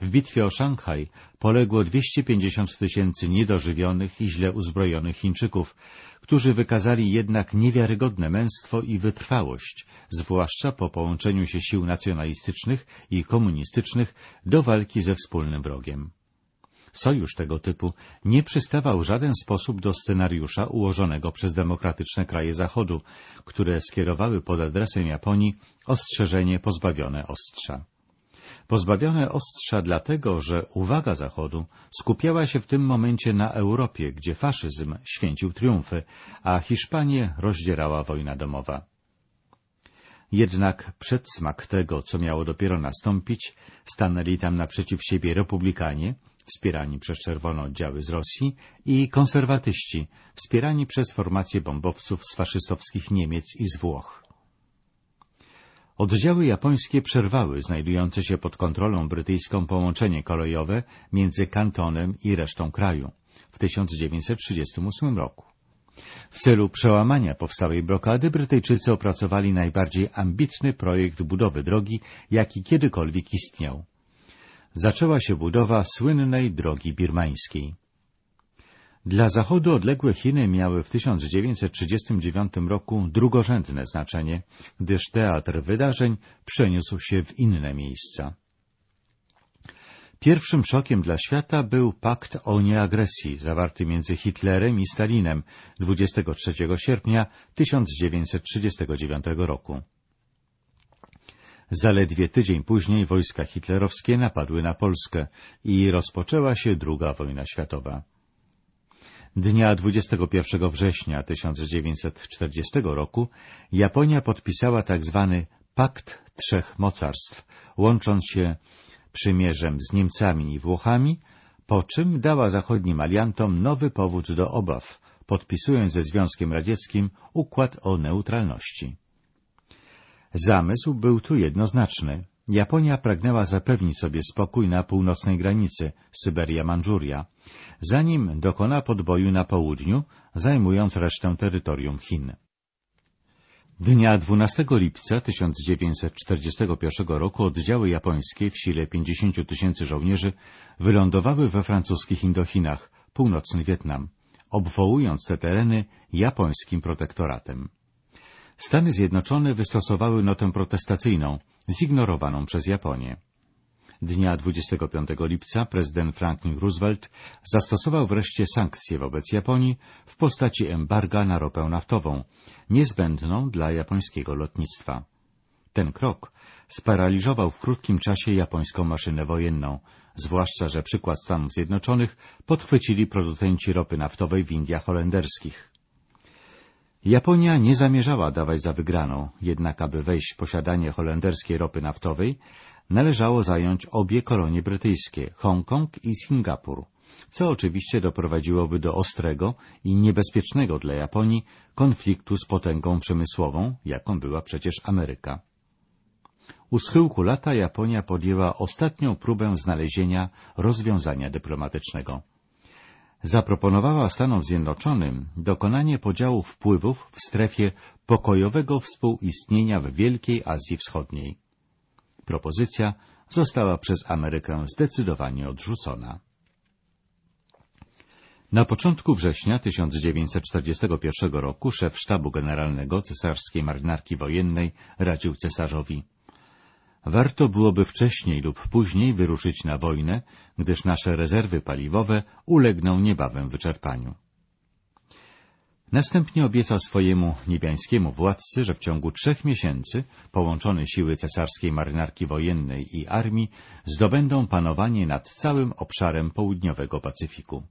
W bitwie o Szanghaj poległo 250 tysięcy niedożywionych i źle uzbrojonych Chińczyków, którzy wykazali jednak niewiarygodne męstwo i wytrwałość, zwłaszcza po połączeniu się sił nacjonalistycznych i komunistycznych do walki ze wspólnym wrogiem. Sojusz tego typu nie przystawał w żaden sposób do scenariusza ułożonego przez demokratyczne kraje Zachodu, które skierowały pod adresem Japonii ostrzeżenie pozbawione ostrza. Pozbawione ostrza dlatego, że uwaga Zachodu skupiała się w tym momencie na Europie, gdzie faszyzm święcił triumfy, a Hiszpanię rozdzierała wojna domowa. Jednak przedsmak tego, co miało dopiero nastąpić, stanęli tam naprzeciw siebie republikanie, wspierani przez czerwone oddziały z Rosji, i konserwatyści, wspierani przez formacje bombowców z faszystowskich Niemiec i z Włoch. Oddziały japońskie przerwały znajdujące się pod kontrolą brytyjską połączenie kolejowe między kantonem i resztą kraju w 1938 roku. W celu przełamania powstałej blokady Brytyjczycy opracowali najbardziej ambitny projekt budowy drogi, jaki kiedykolwiek istniał. Zaczęła się budowa słynnej drogi birmańskiej. Dla Zachodu odległe Chiny miały w 1939 roku drugorzędne znaczenie, gdyż teatr wydarzeń przeniósł się w inne miejsca. Pierwszym szokiem dla świata był pakt o nieagresji zawarty między Hitlerem i Stalinem 23 sierpnia 1939 roku. Zaledwie tydzień później wojska hitlerowskie napadły na Polskę i rozpoczęła się II wojna światowa. Dnia 21 września 1940 roku Japonia podpisała tzw. Tak Pakt Trzech Mocarstw, łącząc się przymierzem z Niemcami i Włochami, po czym dała zachodnim aliantom nowy powód do obaw, podpisując ze Związkiem Radzieckim układ o neutralności. Zamysł był tu jednoznaczny. Japonia pragnęła zapewnić sobie spokój na północnej granicy Syberia-Mandżuria, zanim dokona podboju na południu, zajmując resztę terytorium Chin. Dnia 12 lipca 1941 roku oddziały japońskie w sile 50 tysięcy żołnierzy wylądowały we francuskich Indochinach, północny Wietnam, obwołując te tereny japońskim protektoratem. Stany Zjednoczone wystosowały notę protestacyjną, zignorowaną przez Japonię. Dnia 25 lipca prezydent Franklin Roosevelt zastosował wreszcie sankcje wobec Japonii w postaci embarga na ropę naftową, niezbędną dla japońskiego lotnictwa. Ten krok sparaliżował w krótkim czasie japońską maszynę wojenną, zwłaszcza, że przykład Stanów Zjednoczonych podchwycili producenci ropy naftowej w Indiach holenderskich. Japonia nie zamierzała dawać za wygraną, jednak aby wejść w posiadanie holenderskiej ropy naftowej, należało zająć obie kolonie brytyjskie, Hongkong i Singapur, co oczywiście doprowadziłoby do ostrego i niebezpiecznego dla Japonii konfliktu z potęgą przemysłową, jaką była przecież Ameryka. U schyłku lata Japonia podjęła ostatnią próbę znalezienia rozwiązania dyplomatycznego zaproponowała Stanom Zjednoczonym dokonanie podziału wpływów w strefie pokojowego współistnienia w Wielkiej Azji Wschodniej. Propozycja została przez Amerykę zdecydowanie odrzucona. Na początku września 1941 roku szef sztabu generalnego cesarskiej marynarki wojennej radził cesarzowi Warto byłoby wcześniej lub później wyruszyć na wojnę, gdyż nasze rezerwy paliwowe ulegną niebawem wyczerpaniu. Następnie obiecał swojemu niebiańskiemu władcy, że w ciągu trzech miesięcy połączone siły cesarskiej marynarki wojennej i armii zdobędą panowanie nad całym obszarem południowego Pacyfiku.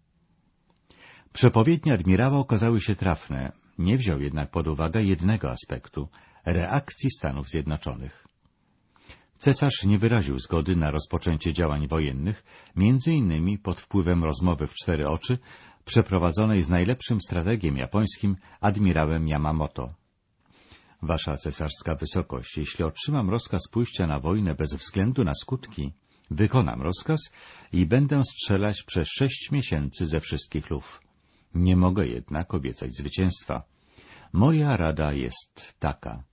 Przepowiednie admirała okazały się trafne, nie wziął jednak pod uwagę jednego aspektu — reakcji Stanów Zjednoczonych. Cesarz nie wyraził zgody na rozpoczęcie działań wojennych, między innymi pod wpływem rozmowy w cztery oczy przeprowadzonej z najlepszym strategiem japońskim admirałem Yamamoto. Wasza cesarska wysokość, jeśli otrzymam rozkaz pójścia na wojnę bez względu na skutki, wykonam rozkaz i będę strzelać przez sześć miesięcy ze wszystkich luf. Nie mogę jednak obiecać zwycięstwa. Moja rada jest taka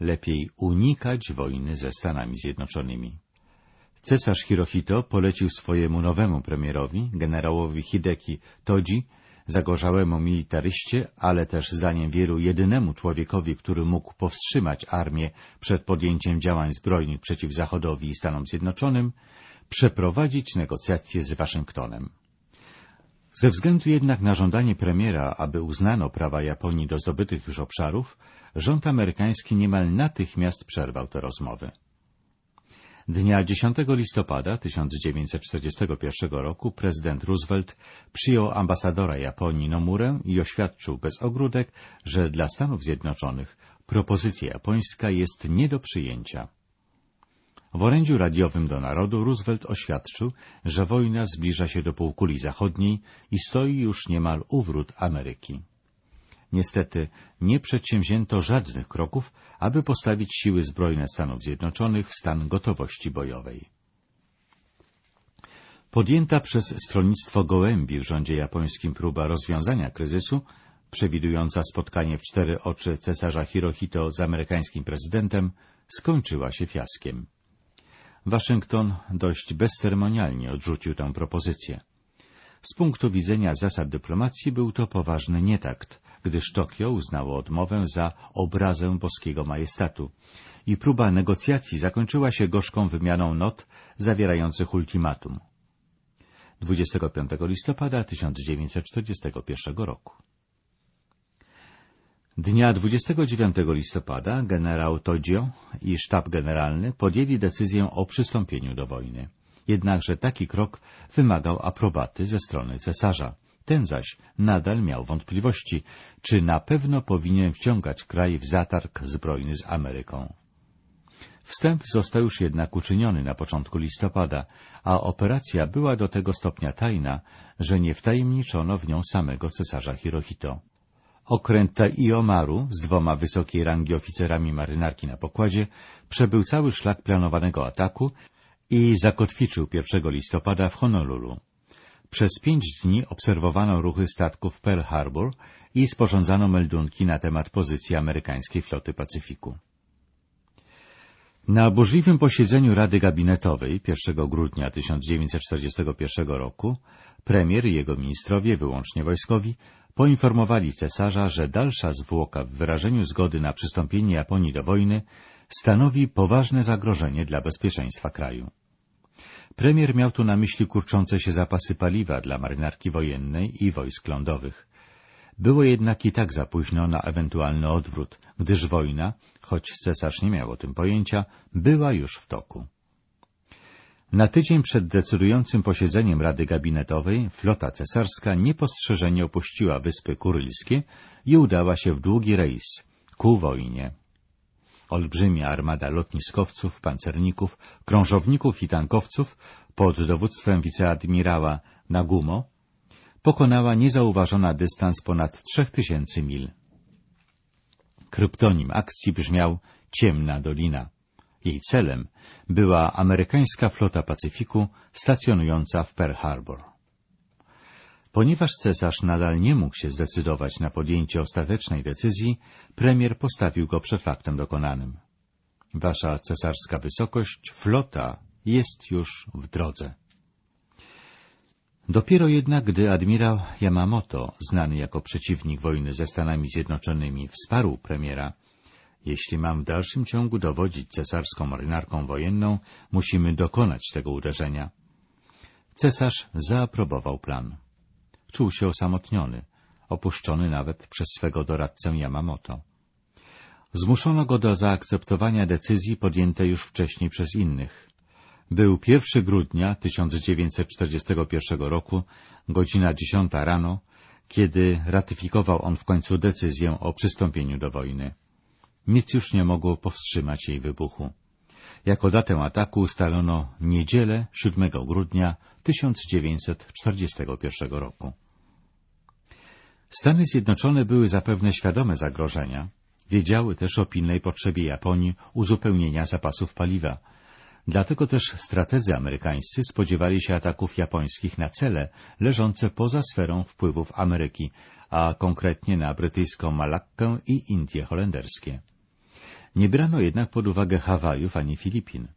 lepiej unikać wojny ze Stanami Zjednoczonymi. Cesarz Hirohito polecił swojemu nowemu premierowi, generałowi Hideki Toji, zagorzałemu militaryście, ale też zdaniem wielu jedynemu człowiekowi, który mógł powstrzymać armię przed podjęciem działań zbrojnych przeciw Zachodowi i Stanom Zjednoczonym, przeprowadzić negocjacje z Waszyngtonem. Ze względu jednak na żądanie premiera, aby uznano prawa Japonii do zdobytych już obszarów, rząd amerykański niemal natychmiast przerwał te rozmowy. Dnia 10 listopada 1941 roku prezydent Roosevelt przyjął ambasadora Japonii Nomurę i oświadczył bez ogródek, że dla Stanów Zjednoczonych propozycja japońska jest nie do przyjęcia. W orędziu radiowym do narodu Roosevelt oświadczył, że wojna zbliża się do półkuli zachodniej i stoi już niemal u wrót Ameryki. Niestety nie przedsięwzięto żadnych kroków, aby postawić siły zbrojne Stanów Zjednoczonych w stan gotowości bojowej. Podjęta przez stronnictwo Gołębi w rządzie japońskim próba rozwiązania kryzysu, przewidująca spotkanie w cztery oczy cesarza Hirohito z amerykańskim prezydentem, skończyła się fiaskiem. Waszyngton dość bezceremonialnie odrzucił tę propozycję. Z punktu widzenia zasad dyplomacji był to poważny nietakt, gdyż Tokio uznało odmowę za obrazę boskiego majestatu i próba negocjacji zakończyła się gorzką wymianą not zawierających ultimatum. 25 listopada 1941 roku. Dnia 29 listopada generał Todzio i sztab generalny podjęli decyzję o przystąpieniu do wojny. Jednakże taki krok wymagał aprobaty ze strony cesarza. Ten zaś nadal miał wątpliwości, czy na pewno powinien wciągać kraj w zatarg zbrojny z Ameryką. Wstęp został już jednak uczyniony na początku listopada, a operacja była do tego stopnia tajna, że nie wtajemniczono w nią samego cesarza Hirohito. Okręt Iomaru z dwoma wysokiej rangi oficerami marynarki na pokładzie przebył cały szlak planowanego ataku i zakotwiczył 1 listopada w Honolulu. Przez pięć dni obserwowano ruchy statków Pearl Harbor i sporządzano meldunki na temat pozycji amerykańskiej floty Pacyfiku. Na burzliwym posiedzeniu Rady Gabinetowej 1 grudnia 1941 roku premier i jego ministrowie, wyłącznie wojskowi, poinformowali cesarza, że dalsza zwłoka w wyrażeniu zgody na przystąpienie Japonii do wojny stanowi poważne zagrożenie dla bezpieczeństwa kraju. Premier miał tu na myśli kurczące się zapasy paliwa dla marynarki wojennej i wojsk lądowych. Było jednak i tak za późno na ewentualny odwrót, gdyż wojna, choć cesarz nie miał o tym pojęcia, była już w toku. Na tydzień przed decydującym posiedzeniem Rady Gabinetowej flota cesarska niepostrzeżenie opuściła Wyspy Kurylskie i udała się w długi rejs ku wojnie. Olbrzymia armada lotniskowców, pancerników, krążowników i tankowców pod dowództwem wiceadmirała Nagumo pokonała niezauważona dystans ponad trzech tysięcy mil. Kryptonim akcji brzmiał Ciemna Dolina. Jej celem była amerykańska flota Pacyfiku stacjonująca w Pearl Harbor. Ponieważ cesarz nadal nie mógł się zdecydować na podjęcie ostatecznej decyzji, premier postawił go przed faktem dokonanym. Wasza cesarska wysokość, flota jest już w drodze. Dopiero jednak, gdy admirał Yamamoto, znany jako przeciwnik wojny ze Stanami Zjednoczonymi, wsparł premiera, jeśli mam w dalszym ciągu dowodzić cesarską marynarką wojenną, musimy dokonać tego uderzenia. Cesarz zaaprobował plan. Czuł się osamotniony, opuszczony nawet przez swego doradcę Yamamoto. Zmuszono go do zaakceptowania decyzji podjętej już wcześniej przez innych. Był 1 grudnia 1941 roku, godzina 10 rano, kiedy ratyfikował on w końcu decyzję o przystąpieniu do wojny. Nic już nie mogło powstrzymać jej wybuchu. Jako datę ataku ustalono niedzielę 7 grudnia 1941 roku. Stany Zjednoczone były zapewne świadome zagrożenia, wiedziały też o pilnej potrzebie Japonii uzupełnienia zapasów paliwa. Dlatego też strategzy amerykańscy spodziewali się ataków japońskich na cele leżące poza sferą wpływów Ameryki, a konkretnie na brytyjską Malakkę i Indie holenderskie. Nie brano jednak pod uwagę Hawajów ani Filipin.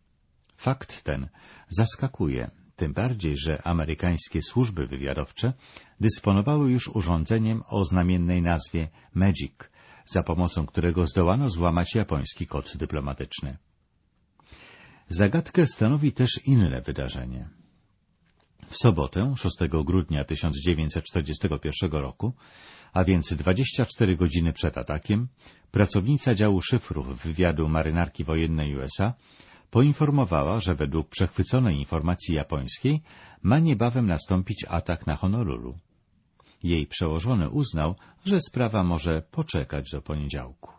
Fakt ten zaskakuje, tym bardziej, że amerykańskie służby wywiadowcze dysponowały już urządzeniem o znamiennej nazwie Magic, za pomocą którego zdołano złamać japoński kod dyplomatyczny. Zagadkę stanowi też inne wydarzenie. W sobotę, 6 grudnia 1941 roku, a więc 24 godziny przed atakiem, pracownica działu szyfrów wywiadu marynarki wojennej USA poinformowała, że według przechwyconej informacji japońskiej ma niebawem nastąpić atak na Honolulu. Jej przełożony uznał, że sprawa może poczekać do poniedziałku.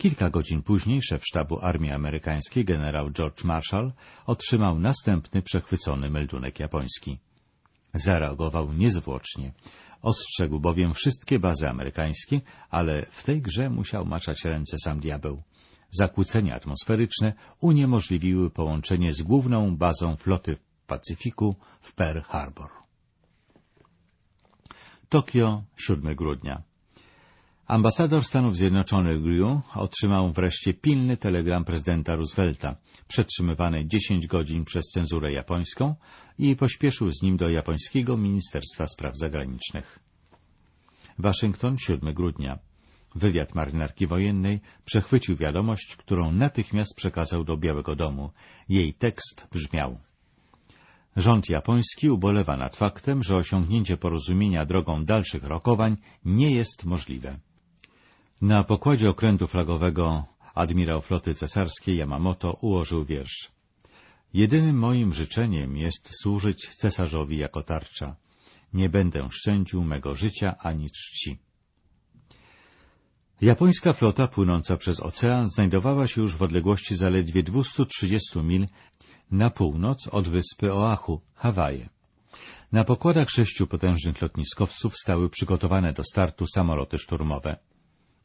Kilka godzin później szef sztabu armii amerykańskiej generał George Marshall otrzymał następny przechwycony meldunek japoński. Zareagował niezwłocznie. Ostrzegł bowiem wszystkie bazy amerykańskie, ale w tej grze musiał maczać ręce sam diabeł. Zakłócenia atmosferyczne uniemożliwiły połączenie z główną bazą floty w Pacyfiku w Pearl Harbor. Tokio, 7 grudnia. Ambasador Stanów Zjednoczonych Liu otrzymał wreszcie pilny telegram prezydenta Roosevelta, przetrzymywany 10 godzin przez cenzurę japońską i pośpieszył z nim do japońskiego Ministerstwa Spraw Zagranicznych. Waszyngton, 7 grudnia. Wywiad marynarki wojennej przechwycił wiadomość, którą natychmiast przekazał do Białego Domu. Jej tekst brzmiał Rząd japoński ubolewa nad faktem, że osiągnięcie porozumienia drogą dalszych rokowań nie jest możliwe. Na pokładzie okrętu flagowego admirał floty cesarskiej Yamamoto ułożył wiersz. Jedynym moim życzeniem jest służyć cesarzowi jako tarcza. Nie będę szczędził mego życia ani czci. Japońska flota płynąca przez ocean znajdowała się już w odległości zaledwie 230 mil na północ od wyspy Oahu, Hawaje. Na pokładach sześciu potężnych lotniskowców stały przygotowane do startu samoloty szturmowe.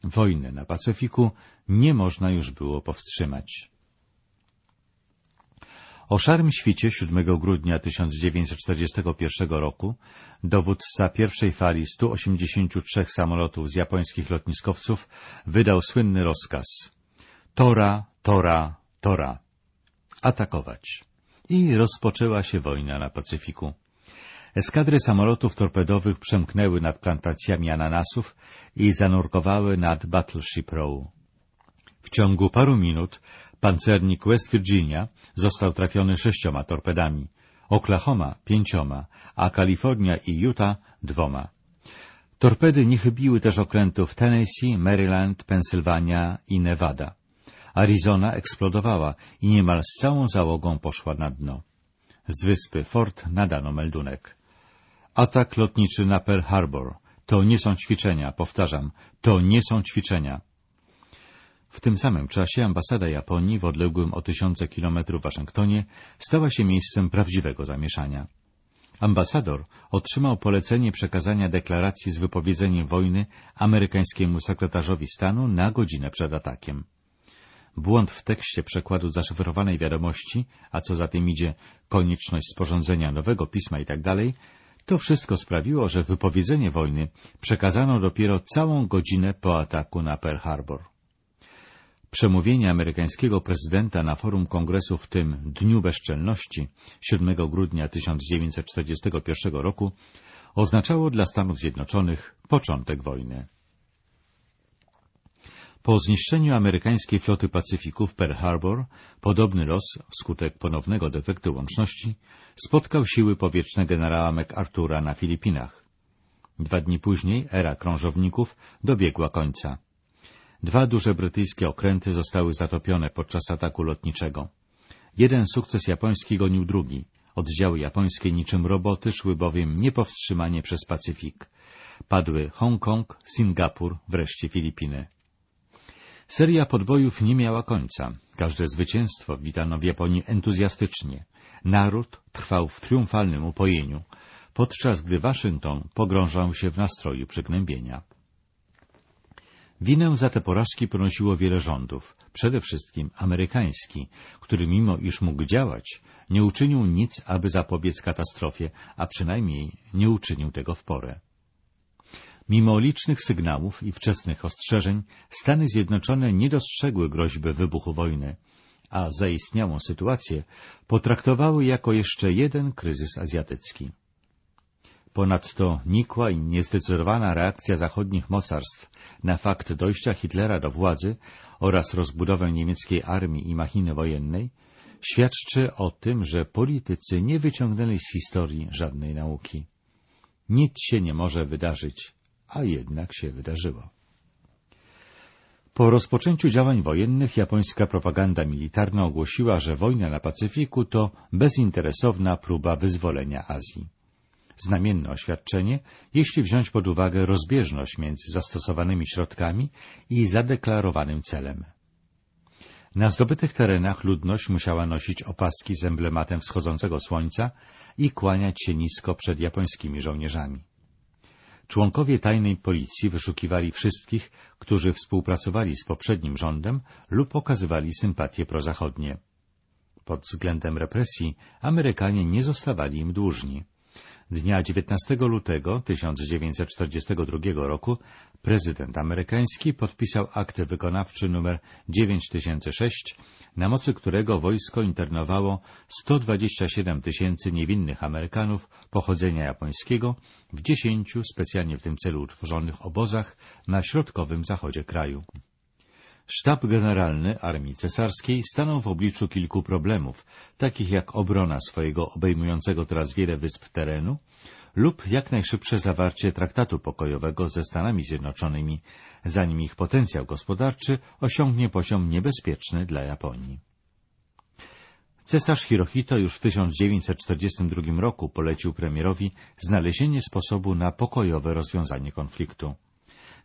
Wojny na Pacyfiku nie można już było powstrzymać. O szarym świcie 7 grudnia 1941 roku dowódca pierwszej fali 183 samolotów z japońskich lotniskowców wydał słynny rozkaz Tora, Tora, Tora. Atakować. I rozpoczęła się wojna na Pacyfiku. Eskadry samolotów torpedowych przemknęły nad plantacjami ananasów i zanurkowały nad Battleship Row. W ciągu paru minut pancernik West Virginia został trafiony sześcioma torpedami, Oklahoma pięcioma, a Kalifornia i Utah dwoma. Torpedy nie chybiły też okrętów Tennessee, Maryland, Pensylwania i Nevada. Arizona eksplodowała i niemal z całą załogą poszła na dno. Z wyspy Fort nadano meldunek. Atak lotniczy na Pearl Harbor. To nie są ćwiczenia, powtarzam, to nie są ćwiczenia. W tym samym czasie ambasada Japonii w odległym o tysiące kilometrów Waszyngtonie stała się miejscem prawdziwego zamieszania. Ambasador otrzymał polecenie przekazania deklaracji z wypowiedzeniem wojny amerykańskiemu sekretarzowi stanu na godzinę przed atakiem. Błąd w tekście przekładu zaszyfrowanej wiadomości, a co za tym idzie konieczność sporządzenia nowego pisma itd., tak to wszystko sprawiło, że wypowiedzenie wojny przekazano dopiero całą godzinę po ataku na Pearl Harbor. Przemówienie amerykańskiego prezydenta na forum kongresu w tym Dniu Bezczelności 7 grudnia 1941 roku oznaczało dla Stanów Zjednoczonych początek wojny. Po zniszczeniu amerykańskiej floty Pacyfiku w Pearl Harbor podobny los, wskutek ponownego defektu łączności, spotkał siły powietrzne generała MacArthura na Filipinach. Dwa dni później era krążowników dobiegła końca. Dwa duże brytyjskie okręty zostały zatopione podczas ataku lotniczego. Jeden sukces japoński gonił drugi. Oddziały japońskie niczym roboty szły bowiem niepowstrzymanie przez Pacyfik. Padły Hongkong, Singapur, wreszcie Filipiny. Seria podbojów nie miała końca. Każde zwycięstwo witano w Japonii entuzjastycznie. Naród trwał w triumfalnym upojeniu, podczas gdy Waszyngton pogrążał się w nastroju przygnębienia. Winę za te porażki ponosiło wiele rządów, przede wszystkim amerykański, który mimo iż mógł działać, nie uczynił nic, aby zapobiec katastrofie, a przynajmniej nie uczynił tego w porę. Mimo licznych sygnałów i wczesnych ostrzeżeń, Stany Zjednoczone nie dostrzegły groźby wybuchu wojny. a zaistniałą sytuację potraktowały jako jeszcze jeden kryzys azjatycki. Ponadto nikła i niezdecydowana reakcja zachodnich mocarstw na fakt dojścia Hitlera do władzy oraz rozbudowę niemieckiej armii i machiny wojennej świadczy o tym, że politycy nie wyciągnęli z historii żadnej nauki. Nic się nie może wydarzyć, a jednak się wydarzyło. Po rozpoczęciu działań wojennych japońska propaganda militarna ogłosiła, że wojna na Pacyfiku to bezinteresowna próba wyzwolenia Azji. Znamienne oświadczenie, jeśli wziąć pod uwagę rozbieżność między zastosowanymi środkami i zadeklarowanym celem. Na zdobytych terenach ludność musiała nosić opaski z emblematem wschodzącego słońca i kłaniać się nisko przed japońskimi żołnierzami. Członkowie tajnej policji wyszukiwali wszystkich, którzy współpracowali z poprzednim rządem lub okazywali sympatie prozachodnie. Pod względem represji Amerykanie nie zostawali im dłużni. Dnia 19 lutego 1942 roku prezydent amerykański podpisał akt wykonawczy nr 9006, na mocy którego wojsko internowało 127 tysięcy niewinnych Amerykanów pochodzenia japońskiego w dziesięciu specjalnie w tym celu utworzonych obozach na środkowym zachodzie kraju. Sztab Generalny Armii Cesarskiej stanął w obliczu kilku problemów, takich jak obrona swojego obejmującego teraz wiele wysp terenu lub jak najszybsze zawarcie traktatu pokojowego ze Stanami Zjednoczonymi, zanim ich potencjał gospodarczy osiągnie poziom niebezpieczny dla Japonii. Cesarz Hirohito już w 1942 roku polecił premierowi znalezienie sposobu na pokojowe rozwiązanie konfliktu.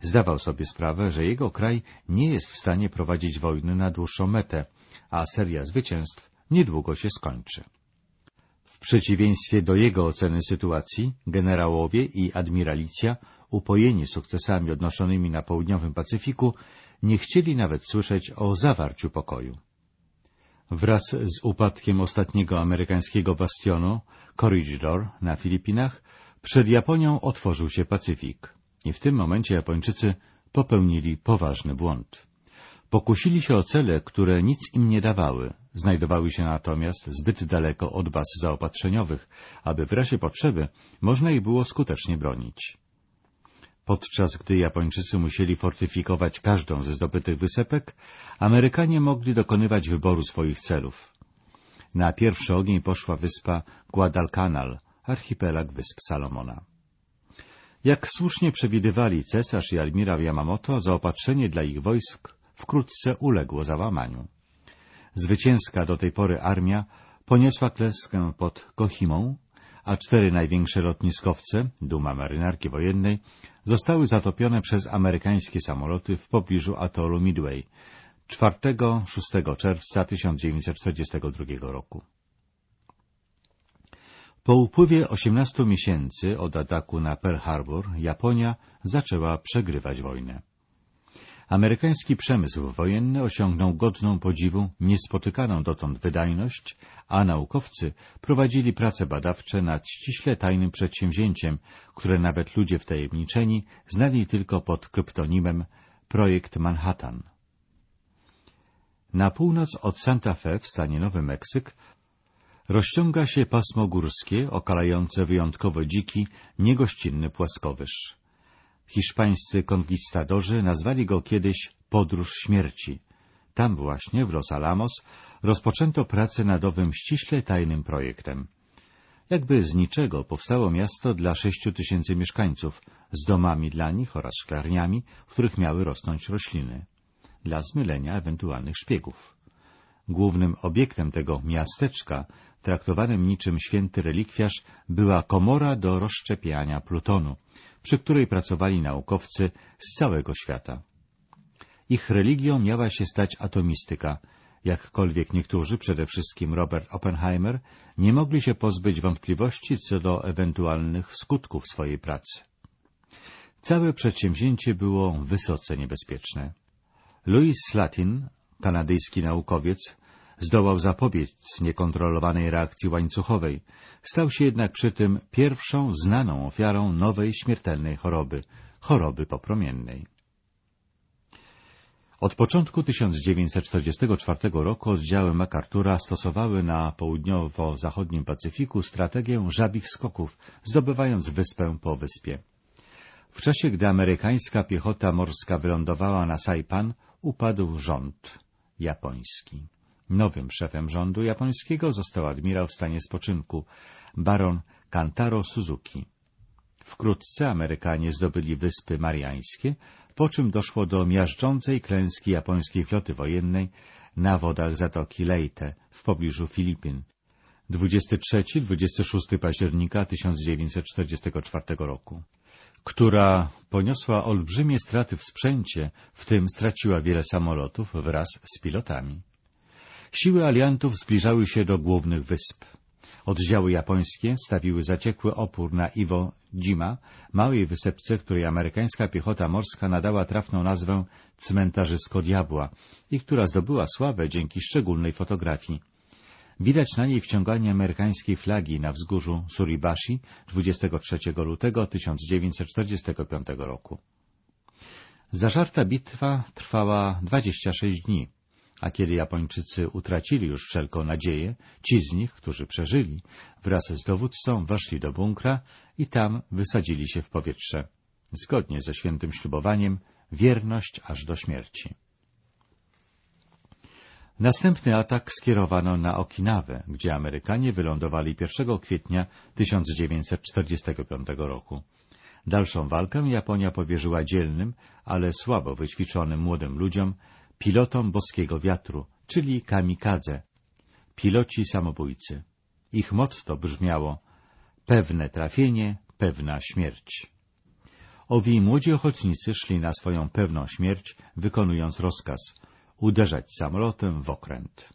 Zdawał sobie sprawę, że jego kraj nie jest w stanie prowadzić wojny na dłuższą metę, a seria zwycięstw niedługo się skończy. W przeciwieństwie do jego oceny sytuacji, generałowie i admiralicja, upojeni sukcesami odnoszonymi na południowym Pacyfiku, nie chcieli nawet słyszeć o zawarciu pokoju. Wraz z upadkiem ostatniego amerykańskiego bastionu, Corregidor na Filipinach, przed Japonią otworzył się Pacyfik. I w tym momencie Japończycy popełnili poważny błąd. Pokusili się o cele, które nic im nie dawały, znajdowały się natomiast zbyt daleko od baz zaopatrzeniowych, aby w razie potrzeby można ich było skutecznie bronić. Podczas gdy Japończycy musieli fortyfikować każdą ze zdobytych wysepek, Amerykanie mogli dokonywać wyboru swoich celów. Na pierwszy ogień poszła wyspa Guadalcanal, archipelag wysp Salomona. Jak słusznie przewidywali cesarz i admirał Yamamoto, zaopatrzenie dla ich wojsk wkrótce uległo załamaniu. Zwycięska do tej pory armia poniosła klęskę pod Kohimą, a cztery największe lotniskowce, duma marynarki wojennej, zostały zatopione przez amerykańskie samoloty w pobliżu atolu Midway 4-6 czerwca 1942 roku. Po upływie 18 miesięcy od ataku na Pearl Harbor Japonia zaczęła przegrywać wojnę. Amerykański przemysł wojenny osiągnął godną podziwu niespotykaną dotąd wydajność, a naukowcy prowadzili prace badawcze nad ściśle tajnym przedsięwzięciem, które nawet ludzie wtajemniczeni znali tylko pod kryptonimem Projekt Manhattan. Na północ od Santa Fe w stanie Nowy Meksyk rozciąga się pasmo górskie okalające wyjątkowo dziki, niegościnny płaskowyż. Hiszpańscy konkwistadorzy nazwali go kiedyś Podróż Śmierci. Tam właśnie, w Los Alamos, rozpoczęto pracę nad owym ściśle tajnym projektem. Jakby z niczego powstało miasto dla sześciu tysięcy mieszkańców, z domami dla nich oraz szklarniami, w których miały rosnąć rośliny, dla zmylenia ewentualnych szpiegów. Głównym obiektem tego miasteczka, traktowanym niczym święty relikwiarz, była komora do rozszczepiania plutonu, przy której pracowali naukowcy z całego świata. Ich religią miała się stać atomistyka, jakkolwiek niektórzy, przede wszystkim Robert Oppenheimer, nie mogli się pozbyć wątpliwości co do ewentualnych skutków swojej pracy. Całe przedsięwzięcie było wysoce niebezpieczne. Louis Slatin, kanadyjski naukowiec, zdołał zapobiec niekontrolowanej reakcji łańcuchowej. Stał się jednak przy tym pierwszą znaną ofiarą nowej śmiertelnej choroby, choroby popromiennej. Od początku 1944 roku oddziały MacArthura stosowały na południowo-zachodnim Pacyfiku strategię żabich skoków, zdobywając wyspę po wyspie. W czasie, gdy amerykańska piechota morska wylądowała na Saipan, upadł rząd japoński. Nowym szefem rządu japońskiego został admirał w stanie spoczynku, baron Kantaro Suzuki. Wkrótce Amerykanie zdobyli Wyspy Mariańskie, po czym doszło do miażdżącej klęski japońskiej floty wojennej na wodach Zatoki Leyte w pobliżu Filipin 23-26 października 1944 roku, która poniosła olbrzymie straty w sprzęcie, w tym straciła wiele samolotów wraz z pilotami. Siły aliantów zbliżały się do głównych wysp. Oddziały japońskie stawiły zaciekły opór na Iwo Jima, małej wysepce, której amerykańska piechota morska nadała trafną nazwę Cmentarzysko Diabła i która zdobyła sławę dzięki szczególnej fotografii. Widać na niej wciąganie amerykańskiej flagi na wzgórzu Suribashi 23 lutego 1945 roku. Zażarta bitwa trwała 26 dni a kiedy Japończycy utracili już wszelką nadzieję, ci z nich, którzy przeżyli, wraz z dowódcą weszli do bunkra i tam wysadzili się w powietrze, zgodnie ze świętym ślubowaniem, wierność aż do śmierci. Następny atak skierowano na Okinawę, gdzie Amerykanie wylądowali 1 kwietnia 1945 roku. Dalszą walkę Japonia powierzyła dzielnym, ale słabo wyćwiczonym młodym ludziom, pilotom boskiego wiatru, czyli kamikadze, piloci samobójcy. Ich motto brzmiało pewne trafienie, pewna śmierć. Owi młodzi ochotnicy szli na swoją pewną śmierć, wykonując rozkaz uderzać samolotem w okręt.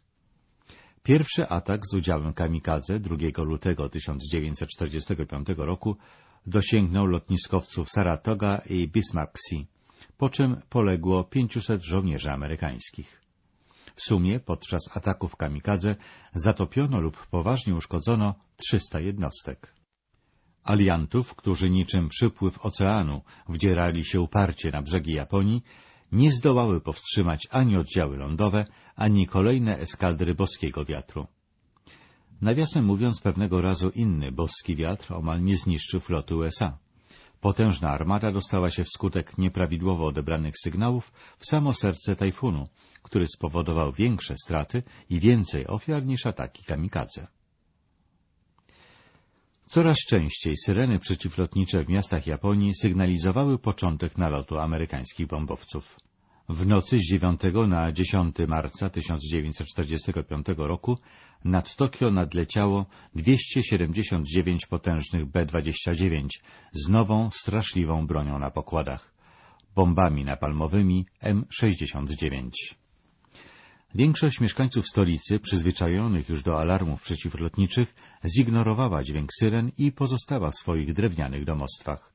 Pierwszy atak z udziałem kamikadze 2 lutego 1945 roku dosięgnął lotniskowców Saratoga i Bismarck Sea po czym poległo 500 żołnierzy amerykańskich. W sumie podczas ataków kamikadze zatopiono lub poważnie uszkodzono 300 jednostek. Aliantów, którzy niczym przypływ oceanu wdzierali się uparcie na brzegi Japonii, nie zdołały powstrzymać ani oddziały lądowe, ani kolejne eskadry boskiego wiatru. Nawiasem mówiąc, pewnego razu inny boski wiatr omal nie zniszczył floty USA. Potężna armada dostała się wskutek nieprawidłowo odebranych sygnałów w samo serce tajfunu, który spowodował większe straty i więcej ofiar niż ataki kamikadze. Coraz częściej syreny przeciwlotnicze w miastach Japonii sygnalizowały początek nalotu amerykańskich bombowców. W nocy z 9 na 10 marca 1945 roku nad Tokio nadleciało 279 potężnych B-29 z nową, straszliwą bronią na pokładach, bombami napalmowymi M69. Większość mieszkańców stolicy, przyzwyczajonych już do alarmów przeciwlotniczych, zignorowała dźwięk syren i pozostała w swoich drewnianych domostwach.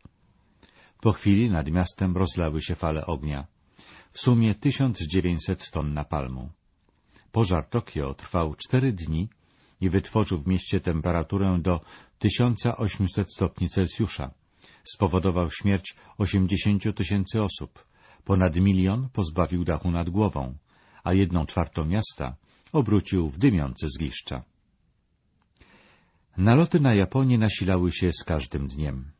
Po chwili nad miastem rozlały się fale ognia. W sumie 1900 ton napalmu. Pożar Tokio trwał cztery dni i wytworzył w mieście temperaturę do 1800 stopni Celsjusza. Spowodował śmierć 80 tysięcy osób. Ponad milion pozbawił dachu nad głową, a jedną czwartą miasta obrócił w dymiące zgliszcza. Naloty na Japonię nasilały się z każdym dniem.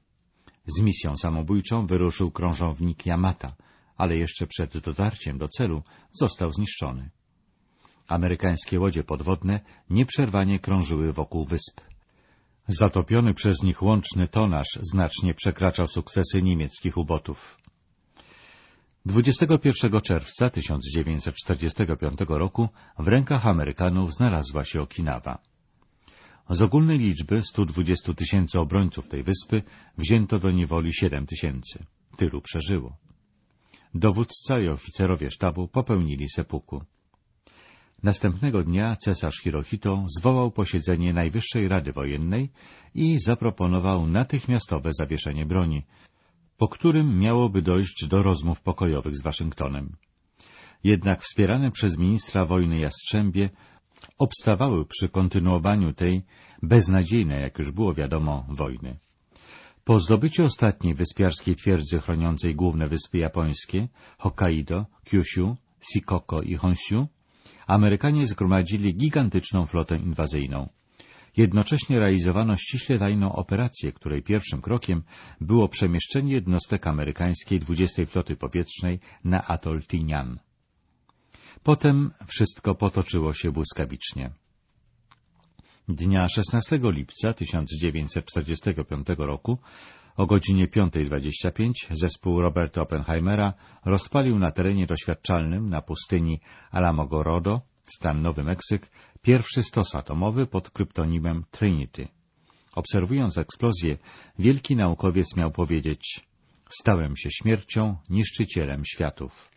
Z misją samobójczą wyruszył krążownik Yamata, ale jeszcze przed dotarciem do celu został zniszczony. Amerykańskie łodzie podwodne nieprzerwanie krążyły wokół wysp. Zatopiony przez nich łączny tonaż znacznie przekraczał sukcesy niemieckich ubotów. 21 czerwca 1945 roku w rękach Amerykanów znalazła się Okinawa. Z ogólnej liczby 120 tysięcy obrońców tej wyspy wzięto do niewoli 7 tysięcy. Tylu przeżyło. Dowódca i oficerowie sztabu popełnili sepuku. Następnego dnia cesarz Hirohito zwołał posiedzenie Najwyższej Rady Wojennej i zaproponował natychmiastowe zawieszenie broni, po którym miałoby dojść do rozmów pokojowych z Waszyngtonem. Jednak wspierane przez ministra wojny Jastrzębie obstawały przy kontynuowaniu tej beznadziejnej, jak już było wiadomo, wojny. Po zdobyciu ostatniej wyspiarskiej twierdzy chroniącej główne wyspy japońskie, Hokkaido, Kyushu, Shikoku i Honshu, Amerykanie zgromadzili gigantyczną flotę inwazyjną. Jednocześnie realizowano ściśle tajną operację, której pierwszym krokiem było przemieszczenie jednostek amerykańskiej 20 Floty Powietrznej na atol Tinian. Potem wszystko potoczyło się błyskawicznie. Dnia 16 lipca 1945 roku o godzinie 5.25 zespół Roberta Oppenheimera rozpalił na terenie doświadczalnym na pustyni Alamogordo, stan Nowy Meksyk, pierwszy stos atomowy pod kryptonimem Trinity. Obserwując eksplozję, wielki naukowiec miał powiedzieć Stałem się śmiercią, niszczycielem światów.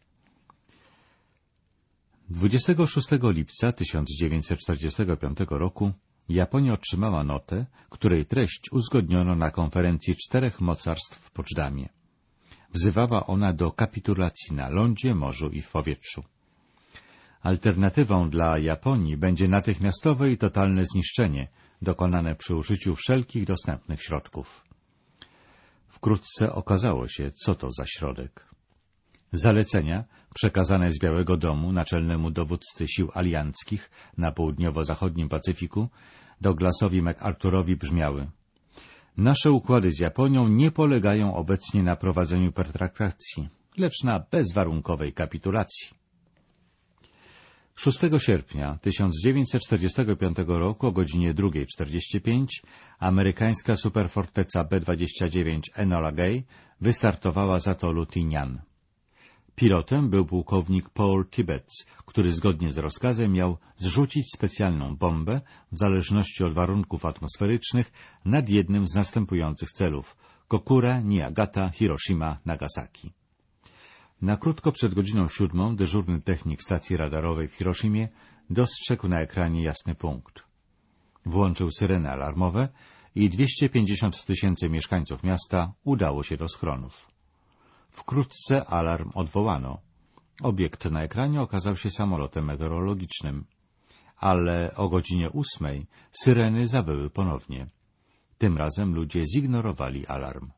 26 lipca 1945 roku Japonia otrzymała notę, której treść uzgodniono na konferencji czterech mocarstw w Poczdamie. Wzywała ona do kapitulacji na lądzie, morzu i w powietrzu. Alternatywą dla Japonii będzie natychmiastowe i totalne zniszczenie, dokonane przy użyciu wszelkich dostępnych środków. Wkrótce okazało się, co to za środek. Zalecenia przekazane z Białego Domu naczelnemu dowódcy sił alianckich na południowo-zachodnim Pacyfiku Douglasowi MacArthurowi brzmiały Nasze układy z Japonią nie polegają obecnie na prowadzeniu pertraktacji, lecz na bezwarunkowej kapitulacji. 6 sierpnia 1945 roku o godzinie 2.45 amerykańska superforteca B-29 Enola Gay wystartowała z atolu Tinian. Pilotem był pułkownik Paul Tibbets, który zgodnie z rozkazem miał zrzucić specjalną bombę w zależności od warunków atmosferycznych nad jednym z następujących celów — Kokura, Niagata, Hiroshima, Nagasaki. Na krótko przed godziną siódmą dyżurny technik stacji radarowej w Hiroshimie dostrzegł na ekranie jasny punkt. Włączył syreny alarmowe i 250 tysięcy mieszkańców miasta udało się do schronów. Wkrótce alarm odwołano. Obiekt na ekranie okazał się samolotem meteorologicznym, ale o godzinie ósmej syreny zawyły ponownie. Tym razem ludzie zignorowali alarm.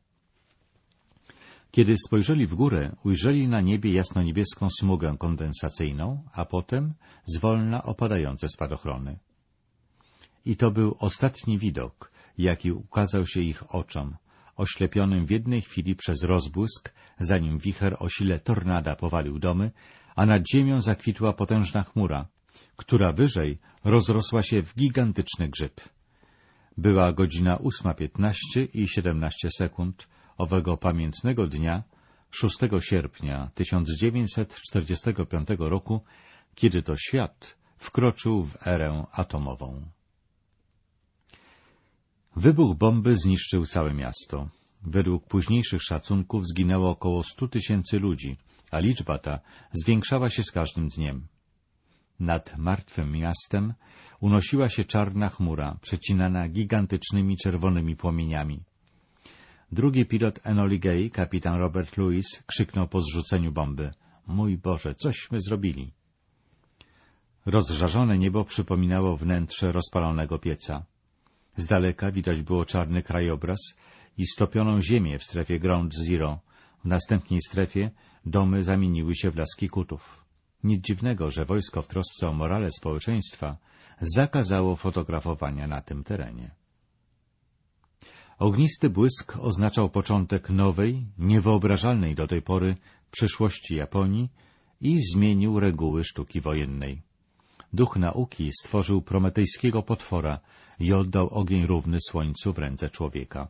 Kiedy spojrzeli w górę, ujrzeli na niebie jasno-niebieską smugę kondensacyjną, a potem zwolna opadające spadochrony. I to był ostatni widok, jaki ukazał się ich oczom, oślepionym w jednej chwili przez rozbłysk, zanim wicher o sile tornada powalił domy, a nad ziemią zakwitła potężna chmura, która wyżej rozrosła się w gigantyczny grzyb. Była godzina 8.15 i 17 sekund owego pamiętnego dnia, 6 sierpnia 1945 roku, kiedy to świat wkroczył w erę atomową. Wybuch bomby zniszczył całe miasto. Według późniejszych szacunków zginęło około stu tysięcy ludzi, a liczba ta zwiększała się z każdym dniem. Nad martwym miastem unosiła się czarna chmura, przecinana gigantycznymi czerwonymi płomieniami. Drugi pilot Enoli Gay, kapitan Robert Lewis, krzyknął po zrzuceniu bomby. Mój Boże, cośmy zrobili. Rozżarzone niebo przypominało wnętrze rozpalonego pieca. Z daleka widać było czarny krajobraz i stopioną ziemię w strefie Ground Zero. W następnej strefie domy zamieniły się w laski kutów. Nic dziwnego, że wojsko w trosce o morale społeczeństwa zakazało fotografowania na tym terenie. Ognisty błysk oznaczał początek nowej, niewyobrażalnej do tej pory przyszłości Japonii i zmienił reguły sztuki wojennej. Duch nauki stworzył prometejskiego potwora i oddał ogień równy słońcu w ręce człowieka.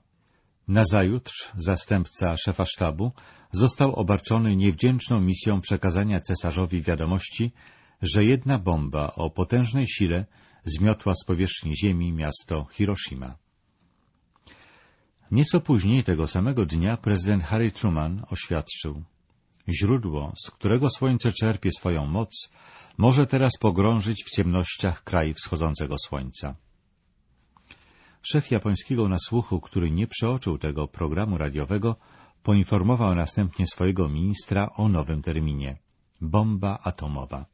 Nazajutrz zastępca szefa sztabu został obarczony niewdzięczną misją przekazania cesarzowi wiadomości, że jedna bomba o potężnej sile zmiotła z powierzchni ziemi miasto Hiroshima. Nieco później tego samego dnia prezydent Harry Truman oświadczył Źródło, z którego słońce czerpie swoją moc, może teraz pogrążyć w ciemnościach kraj wschodzącego słońca. Szef japońskiego nasłuchu, który nie przeoczył tego programu radiowego, poinformował następnie swojego ministra o nowym terminie — bomba atomowa.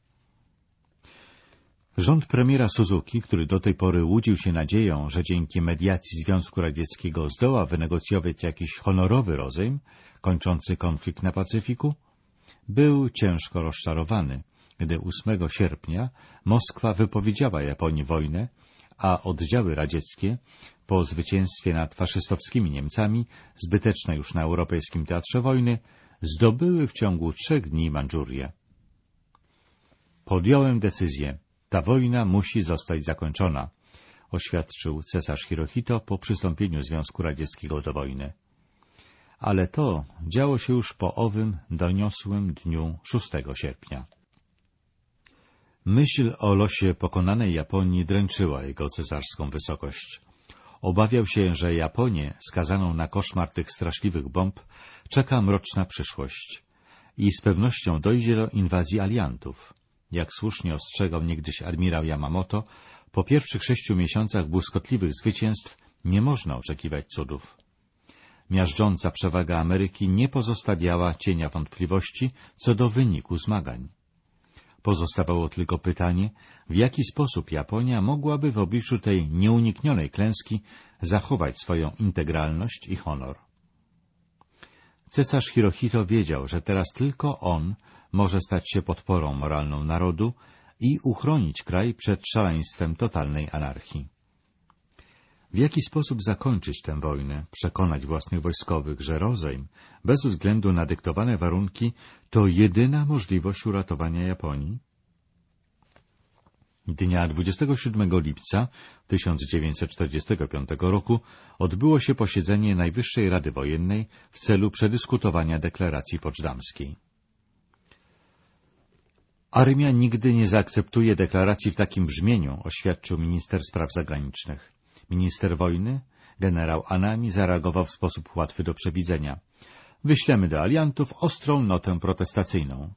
Rząd premiera Suzuki, który do tej pory łudził się nadzieją, że dzięki mediacji Związku Radzieckiego zdoła wynegocjować jakiś honorowy rozejm, kończący konflikt na Pacyfiku, był ciężko rozczarowany, gdy 8 sierpnia Moskwa wypowiedziała Japonii wojnę, a oddziały radzieckie, po zwycięstwie nad faszystowskimi Niemcami, zbyteczne już na europejskim teatrze wojny, zdobyły w ciągu trzech dni Mandżurię. Podjąłem decyzję. Ta wojna musi zostać zakończona, oświadczył cesarz Hirohito po przystąpieniu Związku Radzieckiego do wojny. Ale to działo się już po owym doniosłym dniu 6 sierpnia. Myśl o losie pokonanej Japonii dręczyła jego cesarską wysokość. Obawiał się, że Japonię, skazaną na koszmar tych straszliwych bomb, czeka mroczna przyszłość i z pewnością dojdzie do inwazji aliantów. Jak słusznie ostrzegał niegdyś admirał Yamamoto, po pierwszych sześciu miesiącach błyskotliwych zwycięstw nie można oczekiwać cudów. Miażdżąca przewaga Ameryki nie pozostawiała cienia wątpliwości co do wyniku zmagań. Pozostawało tylko pytanie, w jaki sposób Japonia mogłaby w obliczu tej nieuniknionej klęski zachować swoją integralność i honor. Cesarz Hirohito wiedział, że teraz tylko on może stać się podporą moralną narodu i uchronić kraj przed szaleństwem totalnej anarchii. W jaki sposób zakończyć tę wojnę, przekonać własnych wojskowych, że rozejm, bez względu na dyktowane warunki, to jedyna możliwość uratowania Japonii? Dnia 27 lipca 1945 roku odbyło się posiedzenie Najwyższej Rady Wojennej w celu przedyskutowania deklaracji poczdamskiej. Armia nigdy nie zaakceptuje deklaracji w takim brzmieniu, oświadczył minister spraw zagranicznych. Minister wojny, generał Anami, zareagował w sposób łatwy do przewidzenia. Wyślemy do aliantów ostrą notę protestacyjną.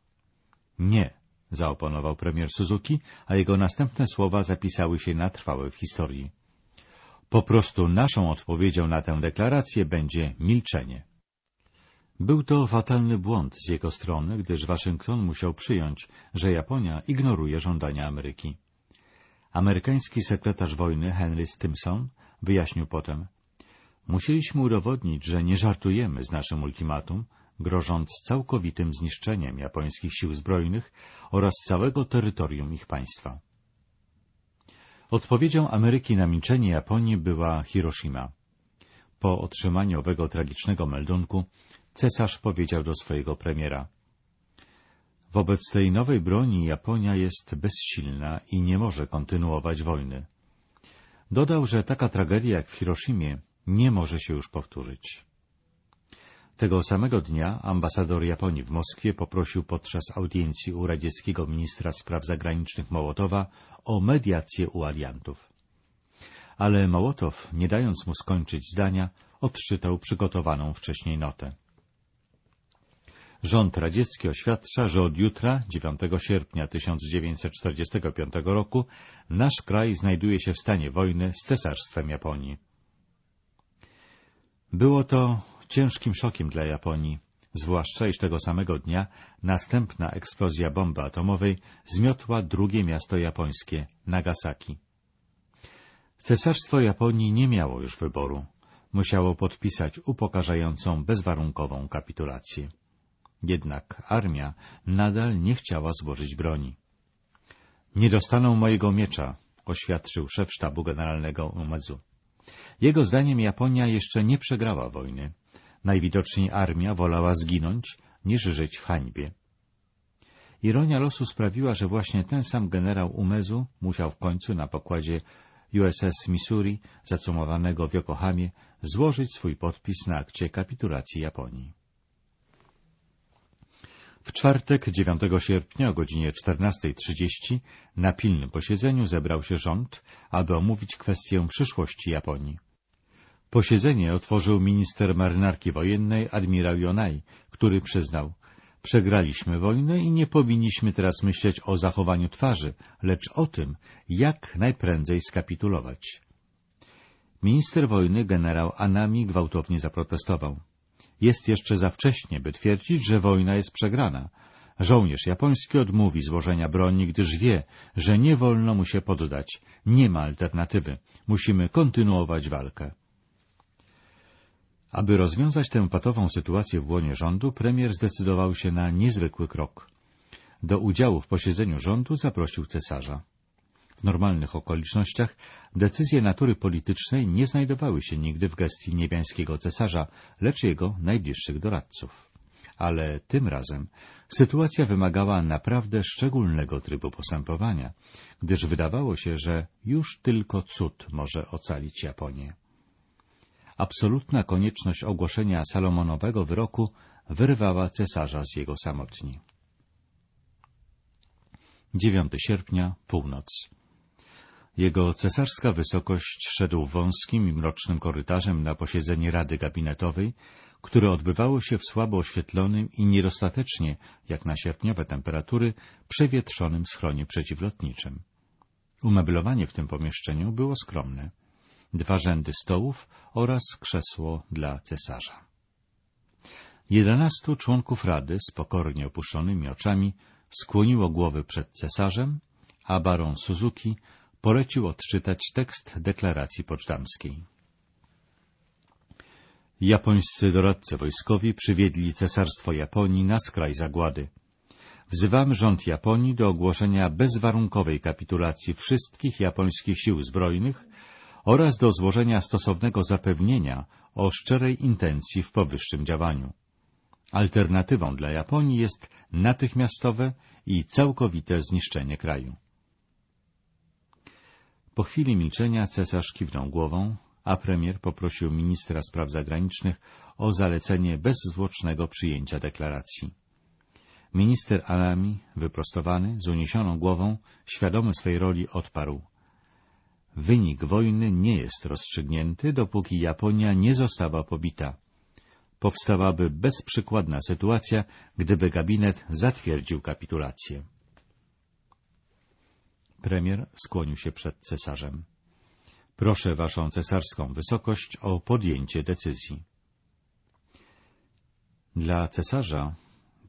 Nie, zaoponował premier Suzuki, a jego następne słowa zapisały się na trwałe w historii. Po prostu naszą odpowiedzią na tę deklarację będzie milczenie. Był to fatalny błąd z jego strony, gdyż Waszyngton musiał przyjąć, że Japonia ignoruje żądania Ameryki. Amerykański sekretarz wojny Henry Stimson wyjaśnił potem Musieliśmy udowodnić, że nie żartujemy z naszym ultimatum, grożąc całkowitym zniszczeniem japońskich sił zbrojnych oraz całego terytorium ich państwa. Odpowiedzią Ameryki na milczenie Japonii była Hiroshima. Po otrzymaniu owego tragicznego meldunku cesarz powiedział do swojego premiera Wobec tej nowej broni Japonia jest bezsilna i nie może kontynuować wojny. Dodał, że taka tragedia jak w Hiroshimie nie może się już powtórzyć. Tego samego dnia ambasador Japonii w Moskwie poprosił podczas audiencji u radzieckiego ministra spraw zagranicznych Mołotowa o mediację u aliantów. Ale Mołotow, nie dając mu skończyć zdania, odczytał przygotowaną wcześniej notę. Rząd radziecki oświadcza, że od jutra, 9 sierpnia 1945 roku, nasz kraj znajduje się w stanie wojny z Cesarstwem Japonii. Było to ciężkim szokiem dla Japonii, zwłaszcza iż tego samego dnia następna eksplozja bomby atomowej zmiotła drugie miasto japońskie, Nagasaki. Cesarstwo Japonii nie miało już wyboru. Musiało podpisać upokarzającą, bezwarunkową kapitulację. Jednak armia nadal nie chciała złożyć broni. Nie dostaną mojego miecza, oświadczył szef sztabu generalnego Umezu. Jego zdaniem Japonia jeszcze nie przegrała wojny. Najwidoczniej armia wolała zginąć, niż żyć w hańbie. Ironia losu sprawiła, że właśnie ten sam generał Umezu musiał w końcu na pokładzie USS Missouri, zacumowanego w Yokohamie, złożyć swój podpis na akcie kapitulacji Japonii. W czwartek 9 sierpnia o godzinie 14.30 na pilnym posiedzeniu zebrał się rząd, aby omówić kwestię przyszłości Japonii. Posiedzenie otworzył minister marynarki wojennej admirał Jonai, który przyznał Przegraliśmy wojnę i nie powinniśmy teraz myśleć o zachowaniu twarzy, lecz o tym, jak najprędzej skapitulować. Minister wojny generał Anami gwałtownie zaprotestował. Jest jeszcze za wcześnie, by twierdzić, że wojna jest przegrana. Żołnierz japoński odmówi złożenia broni, gdyż wie, że nie wolno mu się poddać. Nie ma alternatywy. Musimy kontynuować walkę. Aby rozwiązać tę patową sytuację w łonie rządu, premier zdecydował się na niezwykły krok. do udziału w posiedzeniu rządu zaprosił cesarza. W normalnych okolicznościach decyzje natury politycznej nie znajdowały się nigdy w gestii niebiańskiego cesarza, lecz jego najbliższych doradców. Ale tym razem sytuacja wymagała naprawdę szczególnego trybu postępowania, gdyż wydawało się, że już tylko cud może ocalić Japonię. Absolutna konieczność ogłoszenia Salomonowego wyroku wyrwała cesarza z jego samotni. 9 sierpnia, północ. Jego cesarska wysokość szedł wąskim i mrocznym korytarzem na posiedzenie Rady Gabinetowej, które odbywało się w słabo oświetlonym i niedostatecznie, jak na sierpniowe temperatury, przewietrzonym schronie przeciwlotniczym. Umeblowanie w tym pomieszczeniu było skromne. Dwa rzędy stołów oraz krzesło dla cesarza. Jedenastu członków Rady z pokornie opuszczonymi oczami skłoniło głowy przed cesarzem, a baron Suzuki polecił odczytać tekst deklaracji poczdamskiej. Japońscy doradcy wojskowi przywiedli cesarstwo Japonii na skraj zagłady. Wzywamy rząd Japonii do ogłoszenia bezwarunkowej kapitulacji wszystkich japońskich sił zbrojnych oraz do złożenia stosownego zapewnienia o szczerej intencji w powyższym działaniu. Alternatywą dla Japonii jest natychmiastowe i całkowite zniszczenie kraju. Po chwili milczenia cesarz kiwnął głową, a premier poprosił ministra spraw zagranicznych o zalecenie bezzwłocznego przyjęcia deklaracji. Minister Alami, wyprostowany, z uniesioną głową, świadomy swej roli, odparł. Wynik wojny nie jest rozstrzygnięty, dopóki Japonia nie została pobita. Powstałaby bezprzykładna sytuacja, gdyby gabinet zatwierdził kapitulację. Premier skłonił się przed cesarzem. Proszę waszą cesarską wysokość o podjęcie decyzji. Dla cesarza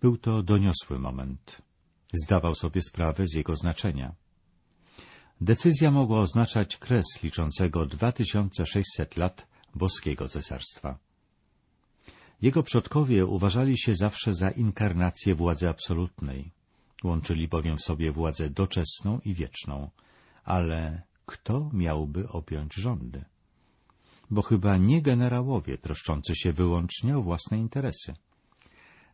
był to doniosły moment. Zdawał sobie sprawę z jego znaczenia. Decyzja mogła oznaczać kres liczącego 2600 lat boskiego cesarstwa. Jego przodkowie uważali się zawsze za inkarnację władzy absolutnej. Łączyli bowiem w sobie władzę doczesną i wieczną. Ale kto miałby objąć rządy? Bo chyba nie generałowie troszczący się wyłącznie o własne interesy.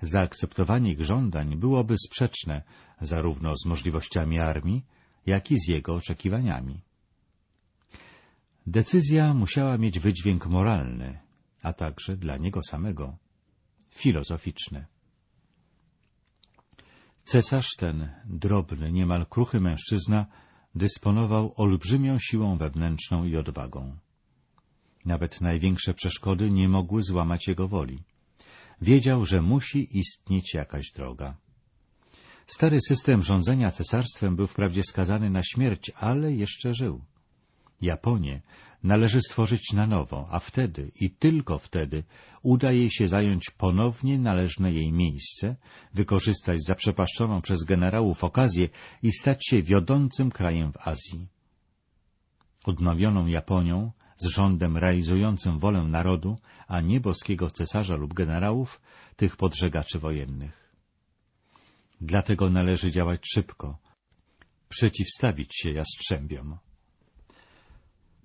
Zaakceptowanie ich żądań byłoby sprzeczne zarówno z możliwościami armii, jak i z jego oczekiwaniami. Decyzja musiała mieć wydźwięk moralny, a także dla niego samego filozoficzny. Cesarz ten, drobny, niemal kruchy mężczyzna, dysponował olbrzymią siłą wewnętrzną i odwagą. Nawet największe przeszkody nie mogły złamać jego woli. Wiedział, że musi istnieć jakaś droga. Stary system rządzenia cesarstwem był wprawdzie skazany na śmierć, ale jeszcze żył. Japonię należy stworzyć na nowo, a wtedy i tylko wtedy uda jej się zająć ponownie należne jej miejsce, wykorzystać zaprzepaszczoną przez generałów okazję i stać się wiodącym krajem w Azji. Odnowioną Japonią, z rządem realizującym wolę narodu, a nie boskiego cesarza lub generałów, tych podżegaczy wojennych. Dlatego należy działać szybko, przeciwstawić się jastrzębiom.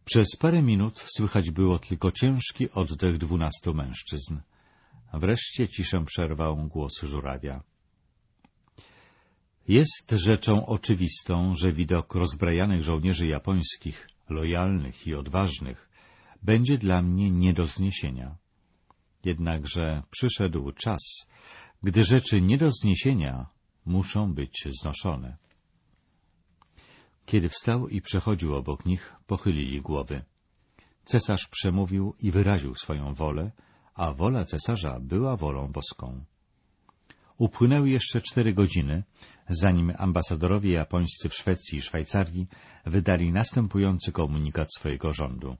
Przez parę minut słychać było tylko ciężki oddech dwunastu mężczyzn. Wreszcie ciszę przerwał głos żurawia. Jest rzeczą oczywistą, że widok rozbrajanych żołnierzy japońskich, lojalnych i odważnych, będzie dla mnie nie do zniesienia. Jednakże przyszedł czas, gdy rzeczy nie do zniesienia muszą być znoszone. Kiedy wstał i przechodził obok nich, pochylili głowy. Cesarz przemówił i wyraził swoją wolę, a wola cesarza była wolą boską. Upłynęły jeszcze cztery godziny, zanim ambasadorowie japońscy w Szwecji i Szwajcarii wydali następujący komunikat swojego rządu.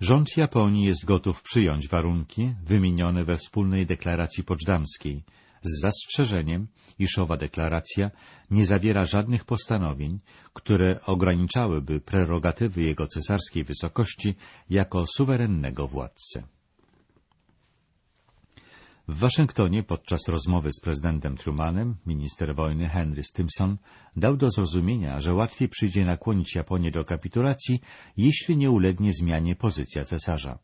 Rząd Japonii jest gotów przyjąć warunki wymienione we wspólnej deklaracji poczdamskiej, z zastrzeżeniem, iż owa deklaracja nie zawiera żadnych postanowień, które ograniczałyby prerogatywy jego cesarskiej wysokości jako suwerennego władcy. W Waszyngtonie podczas rozmowy z prezydentem Trumanem minister wojny Henry Stimson dał do zrozumienia, że łatwiej przyjdzie nakłonić Japonię do kapitulacji, jeśli nie ulegnie zmianie pozycja cesarza.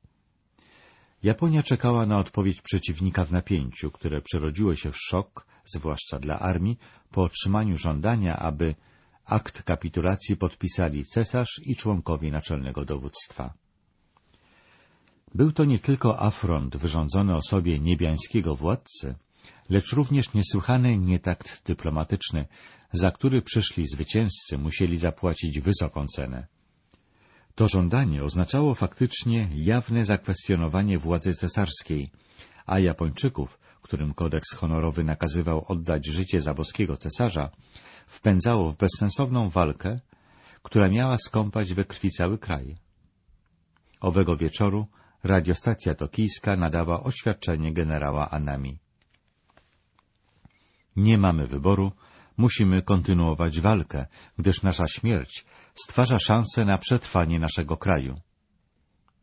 Japonia czekała na odpowiedź przeciwnika w napięciu, które przerodziło się w szok, zwłaszcza dla armii, po otrzymaniu żądania, aby akt kapitulacji podpisali cesarz i członkowie naczelnego dowództwa. Był to nie tylko afront wyrządzony osobie niebiańskiego władcy, lecz również niesłychany nietakt dyplomatyczny, za który przyszli zwycięzcy musieli zapłacić wysoką cenę. To żądanie oznaczało faktycznie jawne zakwestionowanie władzy cesarskiej, a Japończyków, którym kodeks honorowy nakazywał oddać życie za boskiego cesarza, wpędzało w bezsensowną walkę, która miała skąpać we krwi cały kraj. Owego wieczoru radiostacja tokijska nadała oświadczenie generała Anami. Nie mamy wyboru, musimy kontynuować walkę, gdyż nasza śmierć stwarza szansę na przetrwanie naszego kraju.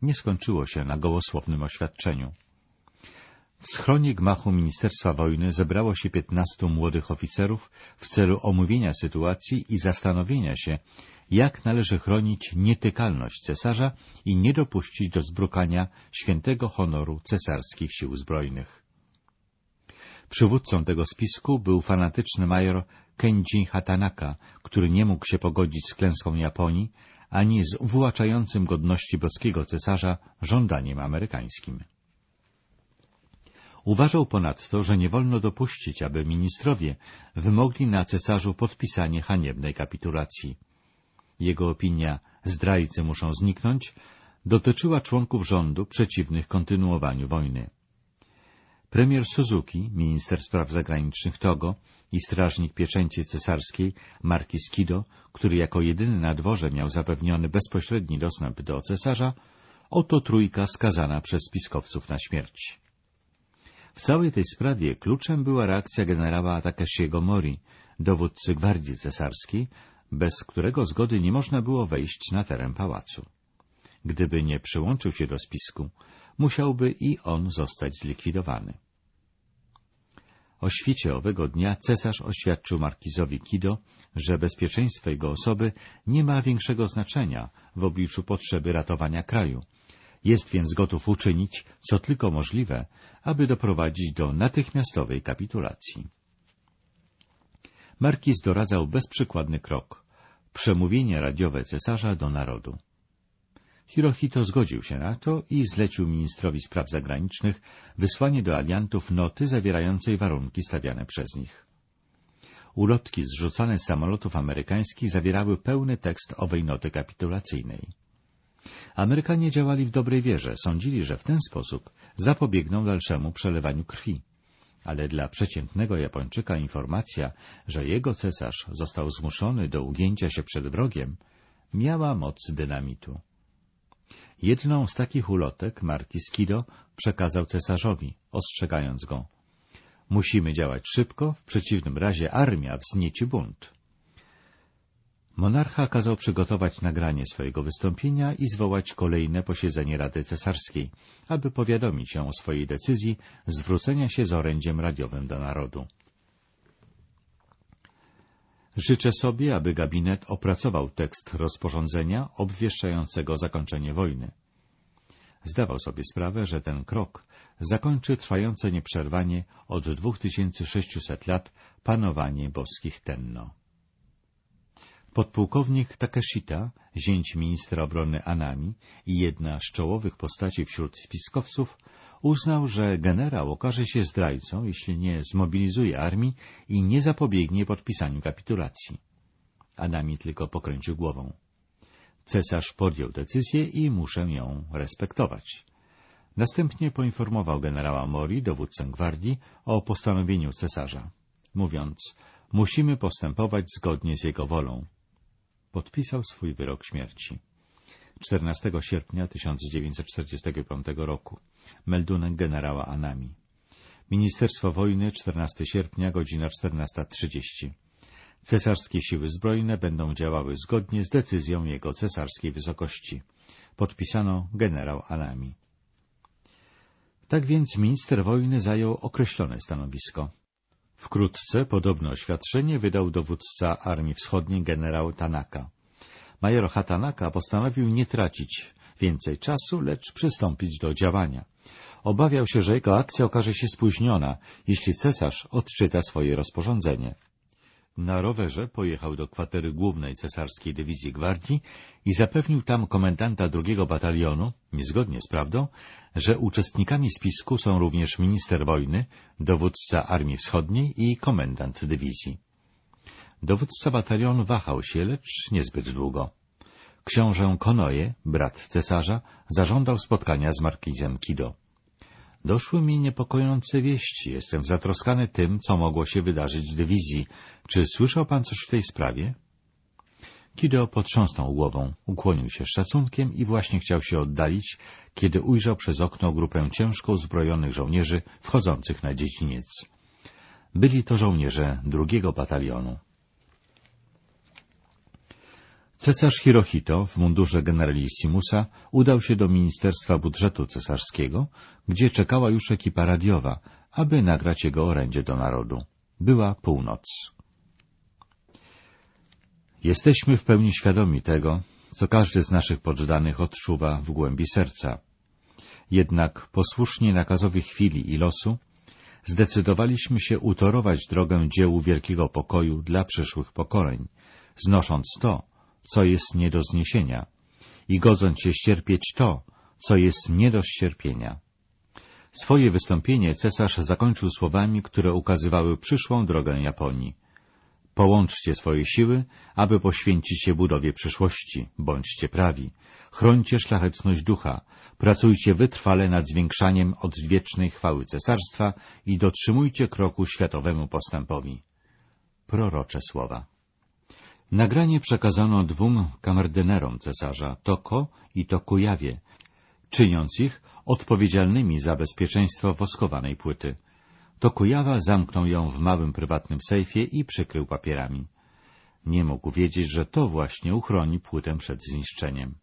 Nie skończyło się na gołosłownym oświadczeniu. W schronie gmachu Ministerstwa Wojny zebrało się piętnastu młodych oficerów w celu omówienia sytuacji i zastanowienia się, jak należy chronić nietykalność cesarza i nie dopuścić do zbrukania świętego honoru cesarskich sił zbrojnych. Przywódcą tego spisku był fanatyczny major Kenji Hatanaka, który nie mógł się pogodzić z klęską Japonii, ani z uwłaczającym godności boskiego cesarza żądaniem amerykańskim. Uważał ponadto, że nie wolno dopuścić, aby ministrowie wymogli na cesarzu podpisanie haniebnej kapitulacji. Jego opinia zdrajcy muszą zniknąć dotyczyła członków rządu przeciwnych kontynuowaniu wojny. Premier Suzuki, minister spraw zagranicznych Togo i strażnik pieczęci cesarskiej Markis Kido, który jako jedyny na dworze miał zapewniony bezpośredni dostęp do cesarza, oto trójka skazana przez spiskowców na śmierć. W całej tej sprawie kluczem była reakcja generała Takeshiego Mori, dowódcy gwardii cesarskiej, bez którego zgody nie można było wejść na teren pałacu. Gdyby nie przyłączył się do spisku, musiałby i on zostać zlikwidowany. O świcie owego dnia cesarz oświadczył markizowi Kido, że bezpieczeństwo jego osoby nie ma większego znaczenia w obliczu potrzeby ratowania kraju. Jest więc gotów uczynić, co tylko możliwe, aby doprowadzić do natychmiastowej kapitulacji. Markiz doradzał bezprzykładny krok — przemówienie radiowe cesarza do narodu. Hirohito zgodził się na to i zlecił ministrowi spraw zagranicznych wysłanie do aliantów noty zawierającej warunki stawiane przez nich. Ulotki zrzucane z samolotów amerykańskich zawierały pełny tekst owej noty kapitulacyjnej. Amerykanie działali w dobrej wierze, sądzili, że w ten sposób zapobiegną dalszemu przelewaniu krwi. Ale dla przeciętnego Japończyka informacja, że jego cesarz został zmuszony do ugięcia się przed wrogiem, miała moc dynamitu. Jedną z takich ulotek Markis Kido przekazał cesarzowi, ostrzegając go. Musimy działać szybko, w przeciwnym razie armia wznieci bunt. Monarcha kazał przygotować nagranie swojego wystąpienia i zwołać kolejne posiedzenie Rady Cesarskiej, aby powiadomić ją o swojej decyzji zwrócenia się z orędziem radiowym do narodu. Życzę sobie, aby gabinet opracował tekst rozporządzenia obwieszczającego zakończenie wojny. Zdawał sobie sprawę, że ten krok zakończy trwające nieprzerwanie od 2600 lat panowanie boskich Tenno. Podpułkownik Takeshita, zięć ministra obrony Anami i jedna z czołowych postaci wśród spiskowców, uznał, że generał okaże się zdrajcą, jeśli nie zmobilizuje armii i nie zapobiegnie podpisaniu kapitulacji. Anami tylko pokręcił głową. Cesarz podjął decyzję i muszę ją respektować. Następnie poinformował generała Mori, dowódcę gwardii, o postanowieniu cesarza, mówiąc, musimy postępować zgodnie z jego wolą. Podpisał swój wyrok śmierci. 14 sierpnia 1945 roku. Meldunek generała Anami. Ministerstwo Wojny 14 sierpnia, godzina 14.30. Cesarskie siły zbrojne będą działały zgodnie z decyzją jego cesarskiej wysokości. Podpisano generał Anami. Tak więc minister wojny zajął określone stanowisko. Wkrótce podobne oświadczenie wydał dowódca Armii Wschodniej generał Tanaka. Major Hatanaka postanowił nie tracić więcej czasu, lecz przystąpić do działania. Obawiał się, że jego akcja okaże się spóźniona, jeśli cesarz odczyta swoje rozporządzenie. Na rowerze pojechał do kwatery głównej cesarskiej dywizji gwardii i zapewnił tam komendanta drugiego batalionu, niezgodnie z prawdą, że uczestnikami spisku są również minister wojny, dowódca Armii Wschodniej i komendant dywizji. Dowódca batalionu wahał się, lecz niezbyt długo. Książę Konoje, brat cesarza, zażądał spotkania z markizem Kido. Doszły mi niepokojące wieści. Jestem zatroskany tym, co mogło się wydarzyć w dywizji. Czy słyszał pan coś w tej sprawie? Kido potrząsnął głową, ukłonił się z szacunkiem i właśnie chciał się oddalić, kiedy ujrzał przez okno grupę ciężko uzbrojonych żołnierzy wchodzących na dziedziniec. Byli to żołnierze drugiego batalionu. Cesarz Hirohito w mundurze generalissimusa udał się do Ministerstwa Budżetu Cesarskiego, gdzie czekała już ekipa radiowa, aby nagrać jego orędzie do narodu. Była północ. Jesteśmy w pełni świadomi tego, co każdy z naszych poddanych odczuwa w głębi serca. Jednak posłusznie nakazowi chwili i losu zdecydowaliśmy się utorować drogę dziełu wielkiego pokoju dla przyszłych pokoleń, znosząc to, co jest nie do zniesienia i godząc się ścierpieć to, co jest nie do ścierpienia. Swoje wystąpienie cesarz zakończył słowami, które ukazywały przyszłą drogę Japonii. Połączcie swoje siły, aby poświęcić się budowie przyszłości. Bądźcie prawi. Chrońcie szlachetność ducha. Pracujcie wytrwale nad zwiększaniem odwiecznej chwały cesarstwa i dotrzymujcie kroku światowemu postępowi. Prorocze słowa. Nagranie przekazano dwóm kamerdynerom cesarza, Toko i Tokujawie, czyniąc ich odpowiedzialnymi za bezpieczeństwo woskowanej płyty. Tokujawa zamknął ją w małym prywatnym sejfie i przykrył papierami. Nie mógł wiedzieć, że to właśnie uchroni płytę przed zniszczeniem.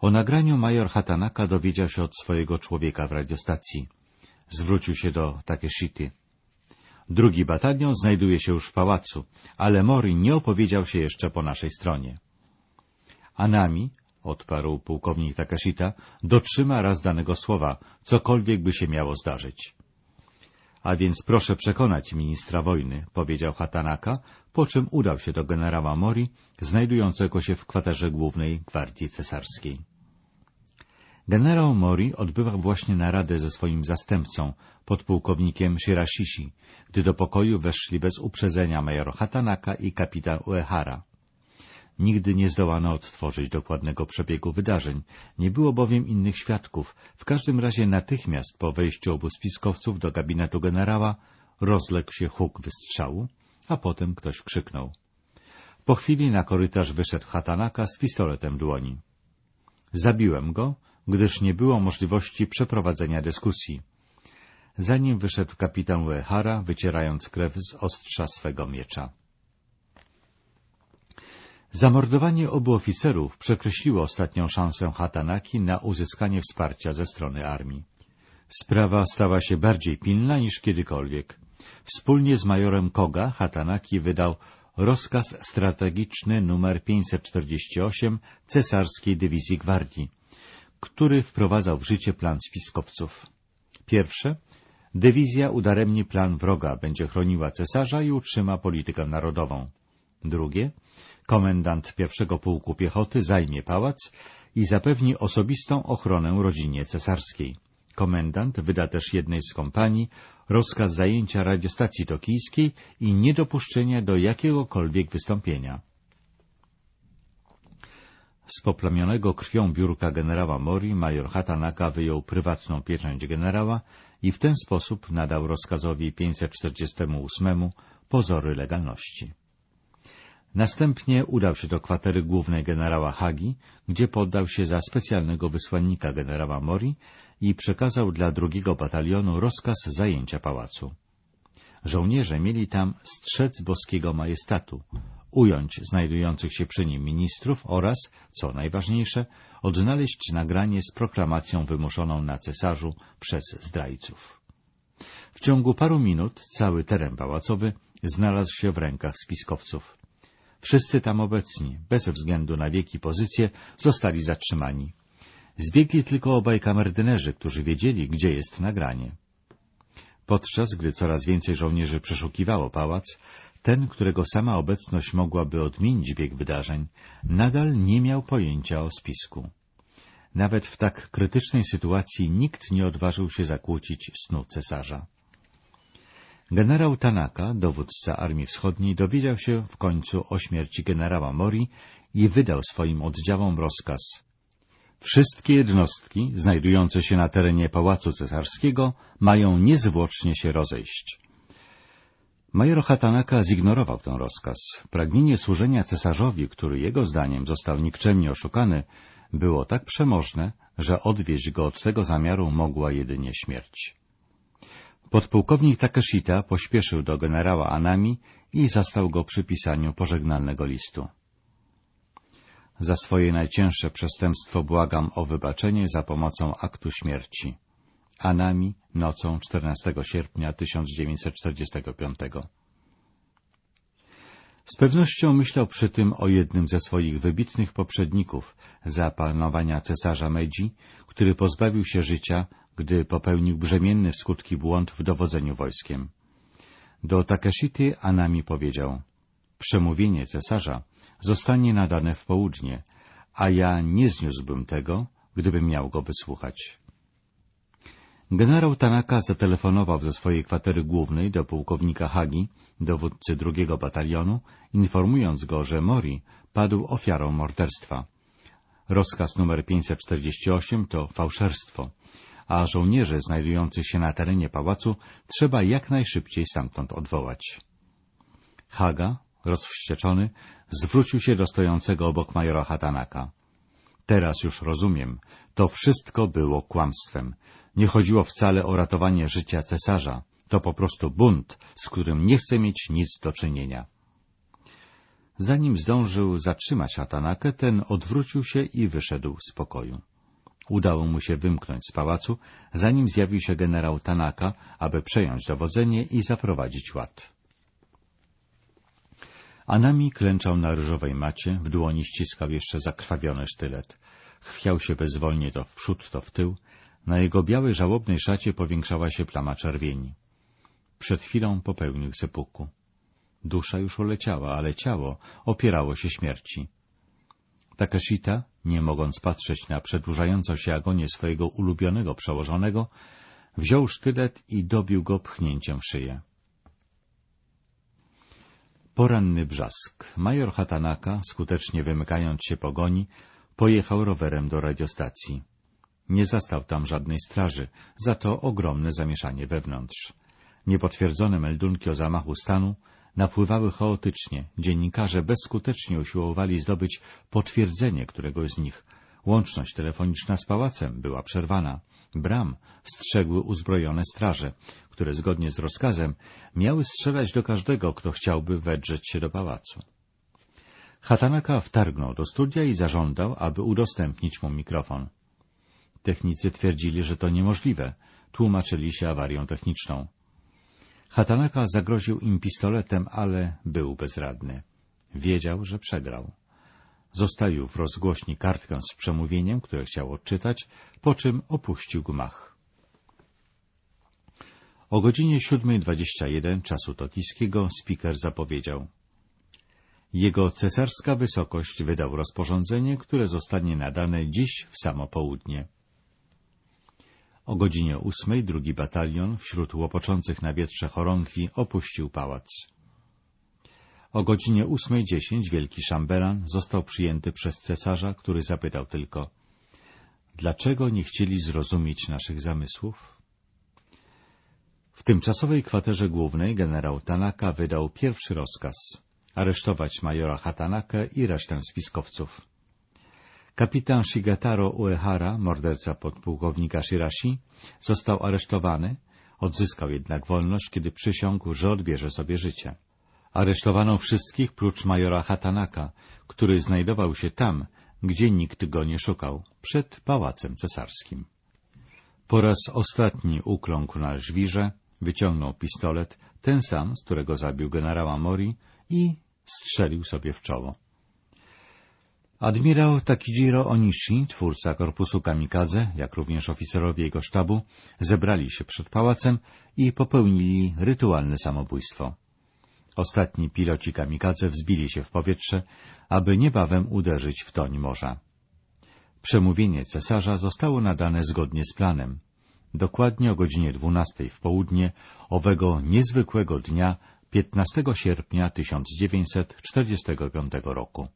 O nagraniu major Hatanaka dowiedział się od swojego człowieka w radiostacji. Zwrócił się do Takeshity. Drugi batalion znajduje się już w pałacu, ale Mori nie opowiedział się jeszcze po naszej stronie. A nami, odparł pułkownik Takashita, dotrzyma raz danego słowa, cokolwiek by się miało zdarzyć. A więc proszę przekonać ministra wojny, powiedział Hatanaka, po czym udał się do generała Mori, znajdującego się w kwaterze głównej gwardii cesarskiej. Generał Mori odbywał właśnie naradę ze swoim zastępcą, podpułkownikiem Shirashishi, gdy do pokoju weszli bez uprzedzenia major Hatanaka i kapitan Uehara. Nigdy nie zdołano odtworzyć dokładnego przebiegu wydarzeń, nie było bowiem innych świadków. W każdym razie natychmiast po wejściu obu spiskowców do gabinetu generała rozległ się huk wystrzału, a potem ktoś krzyknął. Po chwili na korytarz wyszedł Hatanaka z pistoletem w dłoni. Zabiłem go, gdyż nie było możliwości przeprowadzenia dyskusji. Zanim wyszedł kapitan Uehara, wycierając krew z ostrza swego miecza. Zamordowanie obu oficerów przekreśliło ostatnią szansę Hatanaki na uzyskanie wsparcia ze strony armii. Sprawa stała się bardziej pilna niż kiedykolwiek. Wspólnie z majorem Koga Hatanaki wydał rozkaz strategiczny numer 548 Cesarskiej Dywizji Gwardii, który wprowadzał w życie plan spiskowców. Pierwsze, dywizja udaremni plan wroga, będzie chroniła cesarza i utrzyma politykę narodową. Drugie, komendant pierwszego pułku piechoty zajmie pałac i zapewni osobistą ochronę rodzinie cesarskiej. Komendant wyda też jednej z kompanii rozkaz zajęcia radiostacji tokijskiej i niedopuszczenia do jakiegokolwiek wystąpienia. Z poplamionego krwią biurka generała Mori major Hatanaka wyjął prywatną pieczęć generała i w ten sposób nadał rozkazowi 548 pozory legalności. Następnie udał się do kwatery głównej generała Hagi, gdzie poddał się za specjalnego wysłannika generała Mori i przekazał dla drugiego batalionu rozkaz zajęcia pałacu. Żołnierze mieli tam strzec boskiego majestatu, ująć znajdujących się przy nim ministrów oraz, co najważniejsze, odnaleźć nagranie z proklamacją wymuszoną na cesarzu przez zdrajców. W ciągu paru minut cały teren pałacowy znalazł się w rękach spiskowców. Wszyscy tam obecni, bez względu na wiek i pozycję, zostali zatrzymani. Zbiegli tylko obaj kamerdynerzy, którzy wiedzieli, gdzie jest nagranie. Podczas gdy coraz więcej żołnierzy przeszukiwało pałac, ten, którego sama obecność mogłaby odmienić bieg wydarzeń, nadal nie miał pojęcia o spisku. Nawet w tak krytycznej sytuacji nikt nie odważył się zakłócić snu cesarza. Generał Tanaka, dowódca Armii Wschodniej, dowiedział się w końcu o śmierci generała Mori i wydał swoim oddziałom rozkaz. Wszystkie jednostki znajdujące się na terenie Pałacu Cesarskiego mają niezwłocznie się rozejść. Major Hatanaka zignorował ten rozkaz. Pragnienie służenia cesarzowi, który jego zdaniem został nikczemnie oszukany, było tak przemożne, że odwieźć go od tego zamiaru mogła jedynie śmierć. Podpułkownik Takeshita pośpieszył do generała Anami i zastał go przy pisaniu pożegnalnego listu. Za swoje najcięższe przestępstwo błagam o wybaczenie za pomocą aktu śmierci. Anami nocą 14 sierpnia 1945. Z pewnością myślał przy tym o jednym ze swoich wybitnych poprzedników za panowania cesarza Meiji, który pozbawił się życia, gdy popełnił brzemienny w skutki błąd w dowodzeniu wojskiem. Do Takeshity Anami powiedział — Przemówienie cesarza zostanie nadane w południe, a ja nie zniósłbym tego, gdybym miał go wysłuchać. Generał Tanaka zatelefonował ze swojej kwatery głównej do pułkownika Hagi, dowódcy drugiego batalionu, informując go, że Mori padł ofiarą morderstwa. Rozkaz numer 548 to fałszerstwo, a żołnierzy znajdujących się na terenie pałacu trzeba jak najszybciej stamtąd odwołać. Haga, rozwścieczony, zwrócił się do stojącego obok majora Hatanaka. Teraz już rozumiem, to wszystko było kłamstwem. Nie chodziło wcale o ratowanie życia cesarza. To po prostu bunt, z którym nie chcę mieć nic do czynienia. Zanim zdążył zatrzymać Hatanakę, ten odwrócił się i wyszedł z pokoju. Udało mu się wymknąć z pałacu, zanim zjawił się generał Tanaka, aby przejąć dowodzenie i zaprowadzić ład. Anami klęczał na ryżowej macie, w dłoni ściskał jeszcze zakrwawiony sztylet. Chwiał się bezwolnie to w przód, to w tył. Na jego białej, żałobnej szacie powiększała się plama czerwieni. Przed chwilą popełnił sepuku. Dusza już uleciała, ale ciało opierało się śmierci. Takeshita, nie mogąc patrzeć na przedłużającą się agonię swojego ulubionego przełożonego, wziął sztylet i dobił go pchnięciem w szyję. Poranny brzask. Major Hatanaka, skutecznie wymykając się pogoni, pojechał rowerem do radiostacji. Nie zastał tam żadnej straży, za to ogromne zamieszanie wewnątrz. Niepotwierdzone meldunki o zamachu stanu napływały chaotycznie. Dziennikarze bezskutecznie usiłowali zdobyć potwierdzenie któregoś z nich. Łączność telefoniczna z pałacem była przerwana. Bram strzegły uzbrojone straże, które zgodnie z rozkazem miały strzelać do każdego, kto chciałby wedrzeć się do pałacu. Hatanaka wtargnął do studia i zażądał, aby udostępnić mu mikrofon. Technicy twierdzili, że to niemożliwe. Tłumaczyli się awarią techniczną. Hatanaka zagroził im pistoletem, ale był bezradny. Wiedział, że przegrał. Zostawił w rozgłośni kartkę z przemówieniem, które chciał odczytać, po czym opuścił gmach. O godzinie 7.21 czasu tokijskiego speaker zapowiedział. Jego cesarska wysokość wydał rozporządzenie, które zostanie nadane dziś w samo południe. O godzinie ósmej drugi batalion wśród łopoczących na wietrze chorągwi opuścił pałac. O godzinie ósmej dziesięć wielki szambelan został przyjęty przez cesarza, który zapytał tylko — dlaczego nie chcieli zrozumieć naszych zamysłów? W tymczasowej kwaterze głównej generał Tanaka wydał pierwszy rozkaz — aresztować majora Hatanakę i resztę spiskowców. Kapitan Shigetaro Uehara, morderca podpułkownika Shirashi, został aresztowany, odzyskał jednak wolność, kiedy przysiągł, że odbierze sobie życie. Aresztowano wszystkich prócz majora Hatanaka, który znajdował się tam, gdzie nikt go nie szukał, przed pałacem cesarskim. Po raz ostatni ukląkł na żwirze, wyciągnął pistolet, ten sam, z którego zabił generała Mori i strzelił sobie w czoło. Admirał Takijiro Onishi, twórca korpusu kamikadze, jak również oficerowie jego sztabu, zebrali się przed pałacem i popełnili rytualne samobójstwo. Ostatni piloci kamikadze wzbili się w powietrze, aby niebawem uderzyć w toń morza. Przemówienie cesarza zostało nadane zgodnie z planem. Dokładnie o godzinie 12 w południe owego niezwykłego dnia 15 sierpnia 1945 roku.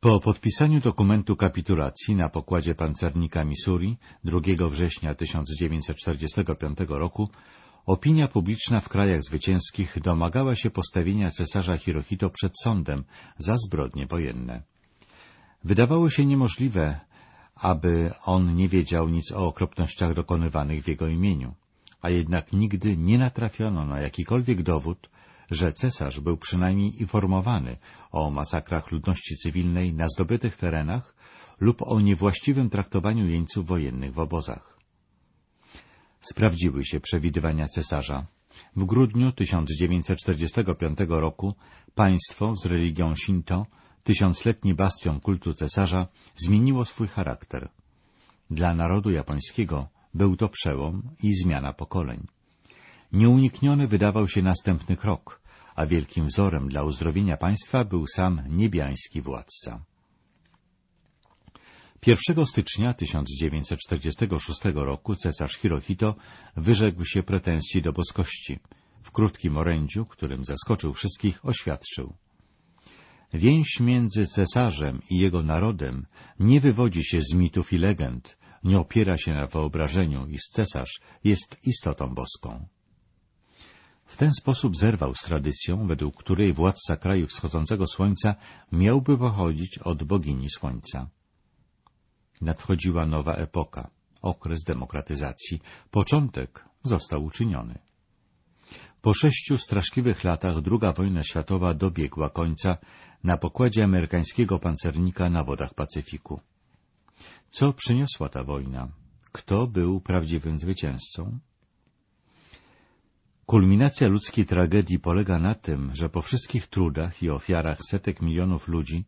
Po podpisaniu dokumentu kapitulacji na pokładzie pancernika Missouri 2 września 1945 roku opinia publiczna w krajach zwycięskich domagała się postawienia cesarza Hirohito przed sądem za zbrodnie wojenne. Wydawało się niemożliwe, aby on nie wiedział nic o okropnościach dokonywanych w jego imieniu, a jednak nigdy nie natrafiono na jakikolwiek dowód, że cesarz był przynajmniej informowany o masakrach ludności cywilnej na zdobytych terenach lub o niewłaściwym traktowaniu jeńców wojennych w obozach. Sprawdziły się przewidywania cesarza. W grudniu 1945 roku państwo z religią Shinto, tysiącletni bastion kultu cesarza, zmieniło swój charakter. Dla narodu japońskiego był to przełom i zmiana pokoleń. Nieunikniony wydawał się następny krok, a wielkim wzorem dla uzdrowienia państwa był sam niebiański władca. 1 stycznia 1946 roku cesarz Hirohito wyrzekł się pretensji do boskości. W krótkim orędziu, którym zaskoczył wszystkich, oświadczył. Więź między cesarzem i jego narodem nie wywodzi się z mitów i legend, nie opiera się na wyobrażeniu, iż cesarz jest istotą boską. W ten sposób zerwał z tradycją, według której władca kraju wschodzącego słońca miałby pochodzić od bogini słońca. Nadchodziła nowa epoka, okres demokratyzacji. Początek został uczyniony. Po sześciu straszliwych latach II wojna światowa dobiegła końca na pokładzie amerykańskiego pancernika na wodach Pacyfiku. Co przyniosła ta wojna? Kto był prawdziwym zwycięzcą? Kulminacja ludzkiej tragedii polega na tym, że po wszystkich trudach i ofiarach setek milionów ludzi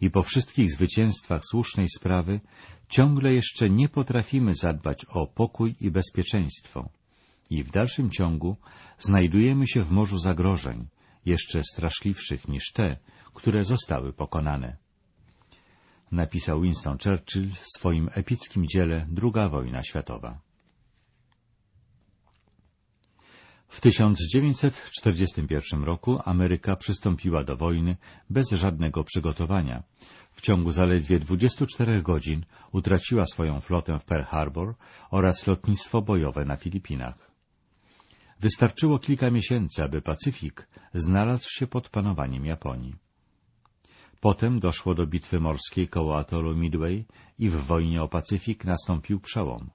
i po wszystkich zwycięstwach słusznej sprawy ciągle jeszcze nie potrafimy zadbać o pokój i bezpieczeństwo. I w dalszym ciągu znajdujemy się w morzu zagrożeń, jeszcze straszliwszych niż te, które zostały pokonane. Napisał Winston Churchill w swoim epickim dziele Druga wojna światowa. W 1941 roku Ameryka przystąpiła do wojny bez żadnego przygotowania. W ciągu zaledwie 24 godzin utraciła swoją flotę w Pearl Harbor oraz lotnictwo bojowe na Filipinach. Wystarczyło kilka miesięcy, aby Pacyfik znalazł się pod panowaniem Japonii. Potem doszło do bitwy morskiej koło atolu Midway i w wojnie o Pacyfik nastąpił przełom.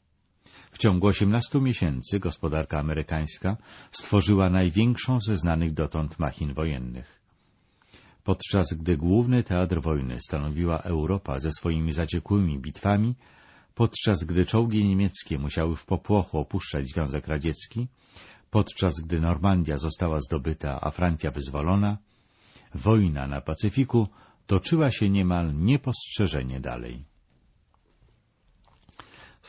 W ciągu 18 miesięcy gospodarka amerykańska stworzyła największą ze znanych dotąd machin wojennych. Podczas gdy główny teatr wojny stanowiła Europa ze swoimi zaciekłymi bitwami, podczas gdy czołgi niemieckie musiały w popłochu opuszczać Związek Radziecki, podczas gdy Normandia została zdobyta, a Francja wyzwolona, wojna na Pacyfiku toczyła się niemal niepostrzeżenie dalej.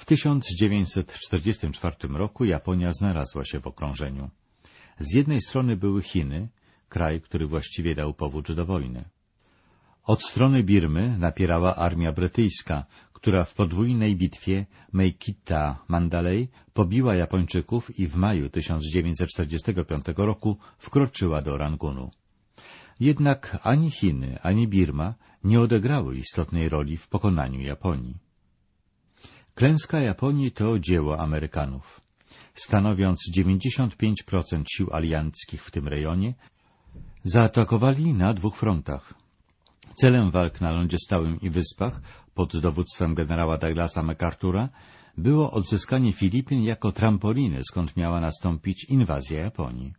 W 1944 roku Japonia znalazła się w okrążeniu. Z jednej strony były Chiny, kraj, który właściwie dał powód do wojny. Od strony Birmy napierała armia brytyjska, która w podwójnej bitwie Meikita Mandalay pobiła Japończyków i w maju 1945 roku wkroczyła do Rangunu. Jednak ani Chiny, ani Birma nie odegrały istotnej roli w pokonaniu Japonii. Klęska Japonii to dzieło Amerykanów. Stanowiąc 95% sił alianckich w tym rejonie, zaatakowali na dwóch frontach. Celem walk na lądzie stałym i wyspach pod dowództwem generała Douglasa MacArthura było odzyskanie Filipin jako trampoliny, skąd miała nastąpić inwazja Japonii.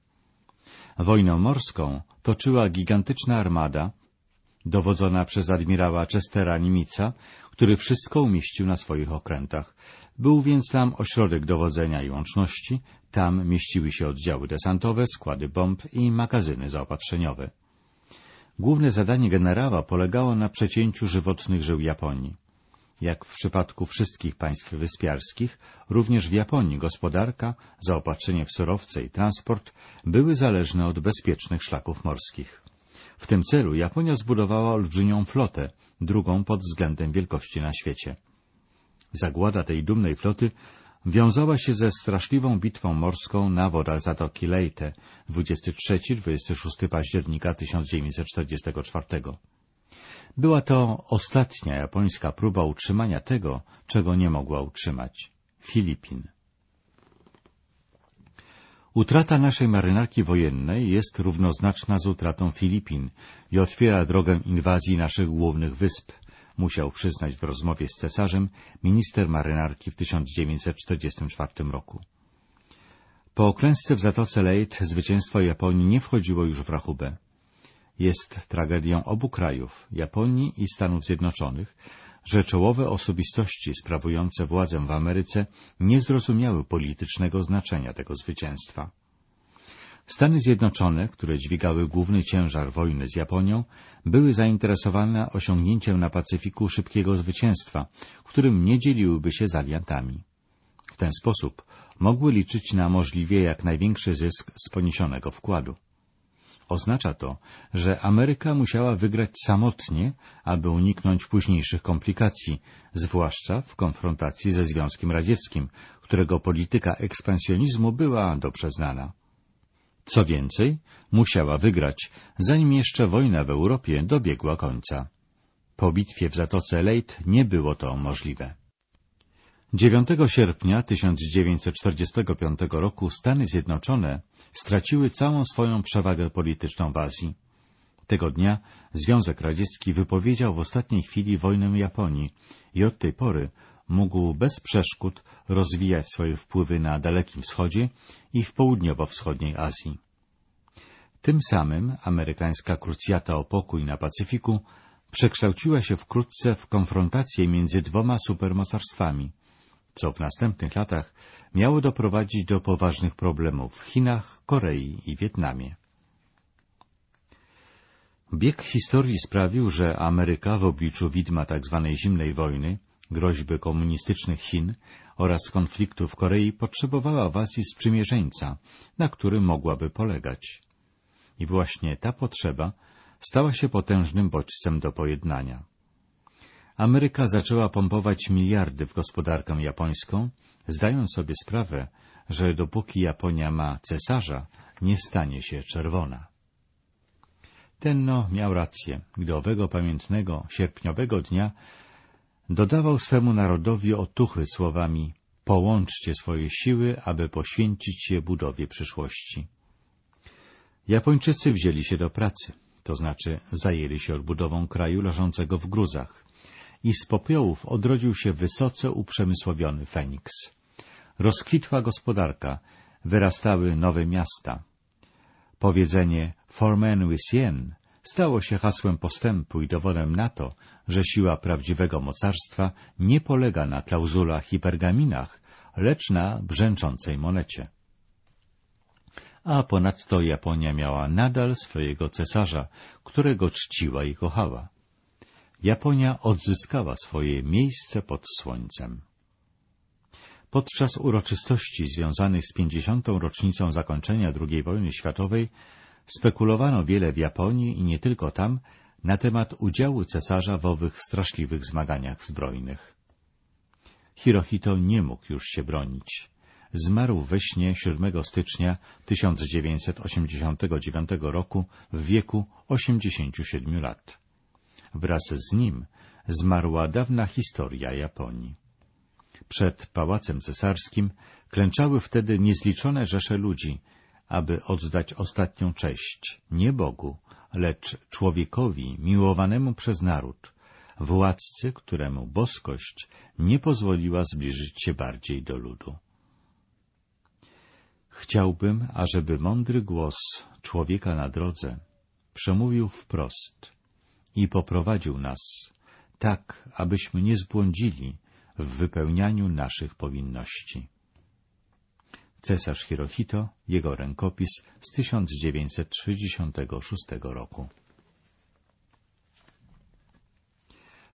Wojnę morską toczyła gigantyczna armada, dowodzona przez admirała Chestera Nimica, który wszystko umieścił na swoich okrętach. Był więc tam ośrodek dowodzenia i łączności, tam mieściły się oddziały desantowe, składy bomb i magazyny zaopatrzeniowe. Główne zadanie generała polegało na przecięciu żywotnych żył Japonii. Jak w przypadku wszystkich państw wyspiarskich, również w Japonii gospodarka, zaopatrzenie w surowce i transport były zależne od bezpiecznych szlaków morskich. W tym celu Japonia zbudowała olbrzymią flotę, drugą pod względem wielkości na świecie. Zagłada tej dumnej floty wiązała się ze straszliwą bitwą morską na wodach Zatoki Leyte 23-26 października 1944. Była to ostatnia japońska próba utrzymania tego, czego nie mogła utrzymać Filipin. Utrata naszej marynarki wojennej jest równoznaczna z utratą Filipin i otwiera drogę inwazji naszych głównych wysp, musiał przyznać w rozmowie z cesarzem minister marynarki w 1944 roku. Po klęsce w Zatoce Leyte zwycięstwo Japonii nie wchodziło już w rachubę. Jest tragedią obu krajów, Japonii i Stanów Zjednoczonych, że czołowe osobistości sprawujące władzę w Ameryce nie zrozumiały politycznego znaczenia tego zwycięstwa. Stany Zjednoczone, które dźwigały główny ciężar wojny z Japonią, były zainteresowane osiągnięciem na Pacyfiku szybkiego zwycięstwa, którym nie dzieliłyby się z aliantami. W ten sposób mogły liczyć na możliwie jak największy zysk z poniesionego wkładu. Oznacza to, że Ameryka musiała wygrać samotnie, aby uniknąć późniejszych komplikacji, zwłaszcza w konfrontacji ze Związkiem Radzieckim, którego polityka ekspansjonizmu była dobrze znana. Co więcej, musiała wygrać, zanim jeszcze wojna w Europie dobiegła końca. Po bitwie w Zatoce Leyte nie było to możliwe. 9 sierpnia 1945 roku Stany Zjednoczone straciły całą swoją przewagę polityczną w Azji. Tego dnia Związek Radziecki wypowiedział w ostatniej chwili wojnę Japonii i od tej pory mógł bez przeszkód rozwijać swoje wpływy na Dalekim Wschodzie i w południowo-wschodniej Azji. Tym samym amerykańska krucjata o pokój na Pacyfiku przekształciła się wkrótce w konfrontację między dwoma supermocarstwami, co w następnych latach miało doprowadzić do poważnych problemów w Chinach, Korei i Wietnamie. Bieg historii sprawił, że Ameryka w obliczu widma tzw. Tak zimnej wojny, groźby komunistycznych Chin oraz konfliktu w Korei potrzebowała w Azji sprzymierzeńca, na którym mogłaby polegać. I właśnie ta potrzeba stała się potężnym bodźcem do pojednania. Ameryka zaczęła pompować miliardy w gospodarkę japońską, zdając sobie sprawę, że dopóki Japonia ma cesarza, nie stanie się czerwona. Tenno miał rację, gdy owego pamiętnego, sierpniowego dnia dodawał swemu narodowi otuchy słowami połączcie swoje siły, aby poświęcić je budowie przyszłości. Japończycy wzięli się do pracy, to znaczy zajęli się odbudową kraju leżącego w gruzach i z popiołów odrodził się wysoce uprzemysłowiony Feniks. Rozkwitła gospodarka, wyrastały nowe miasta. Powiedzenie for men with yen stało się hasłem postępu i dowodem na to, że siła prawdziwego mocarstwa nie polega na klauzulach i pergaminach, lecz na brzęczącej monecie. A ponadto Japonia miała nadal swojego cesarza, którego czciła i kochała. Japonia odzyskała swoje miejsce pod słońcem. Podczas uroczystości związanych z pięćdziesiątą rocznicą zakończenia II wojny światowej spekulowano wiele w Japonii i nie tylko tam na temat udziału cesarza w owych straszliwych zmaganiach zbrojnych. Hirohito nie mógł już się bronić. Zmarł we śnie 7 stycznia 1989 roku w wieku 87 lat. Wraz z nim zmarła dawna historia Japonii. Przed pałacem cesarskim klęczały wtedy niezliczone rzesze ludzi, aby oddać ostatnią cześć nie Bogu, lecz człowiekowi miłowanemu przez naród, władcy, któremu boskość nie pozwoliła zbliżyć się bardziej do ludu. Chciałbym, ażeby mądry głos człowieka na drodze przemówił wprost i poprowadził nas tak, abyśmy nie zbłądzili w wypełnianiu naszych powinności. Cesarz Hirohito, jego rękopis z 1966 roku.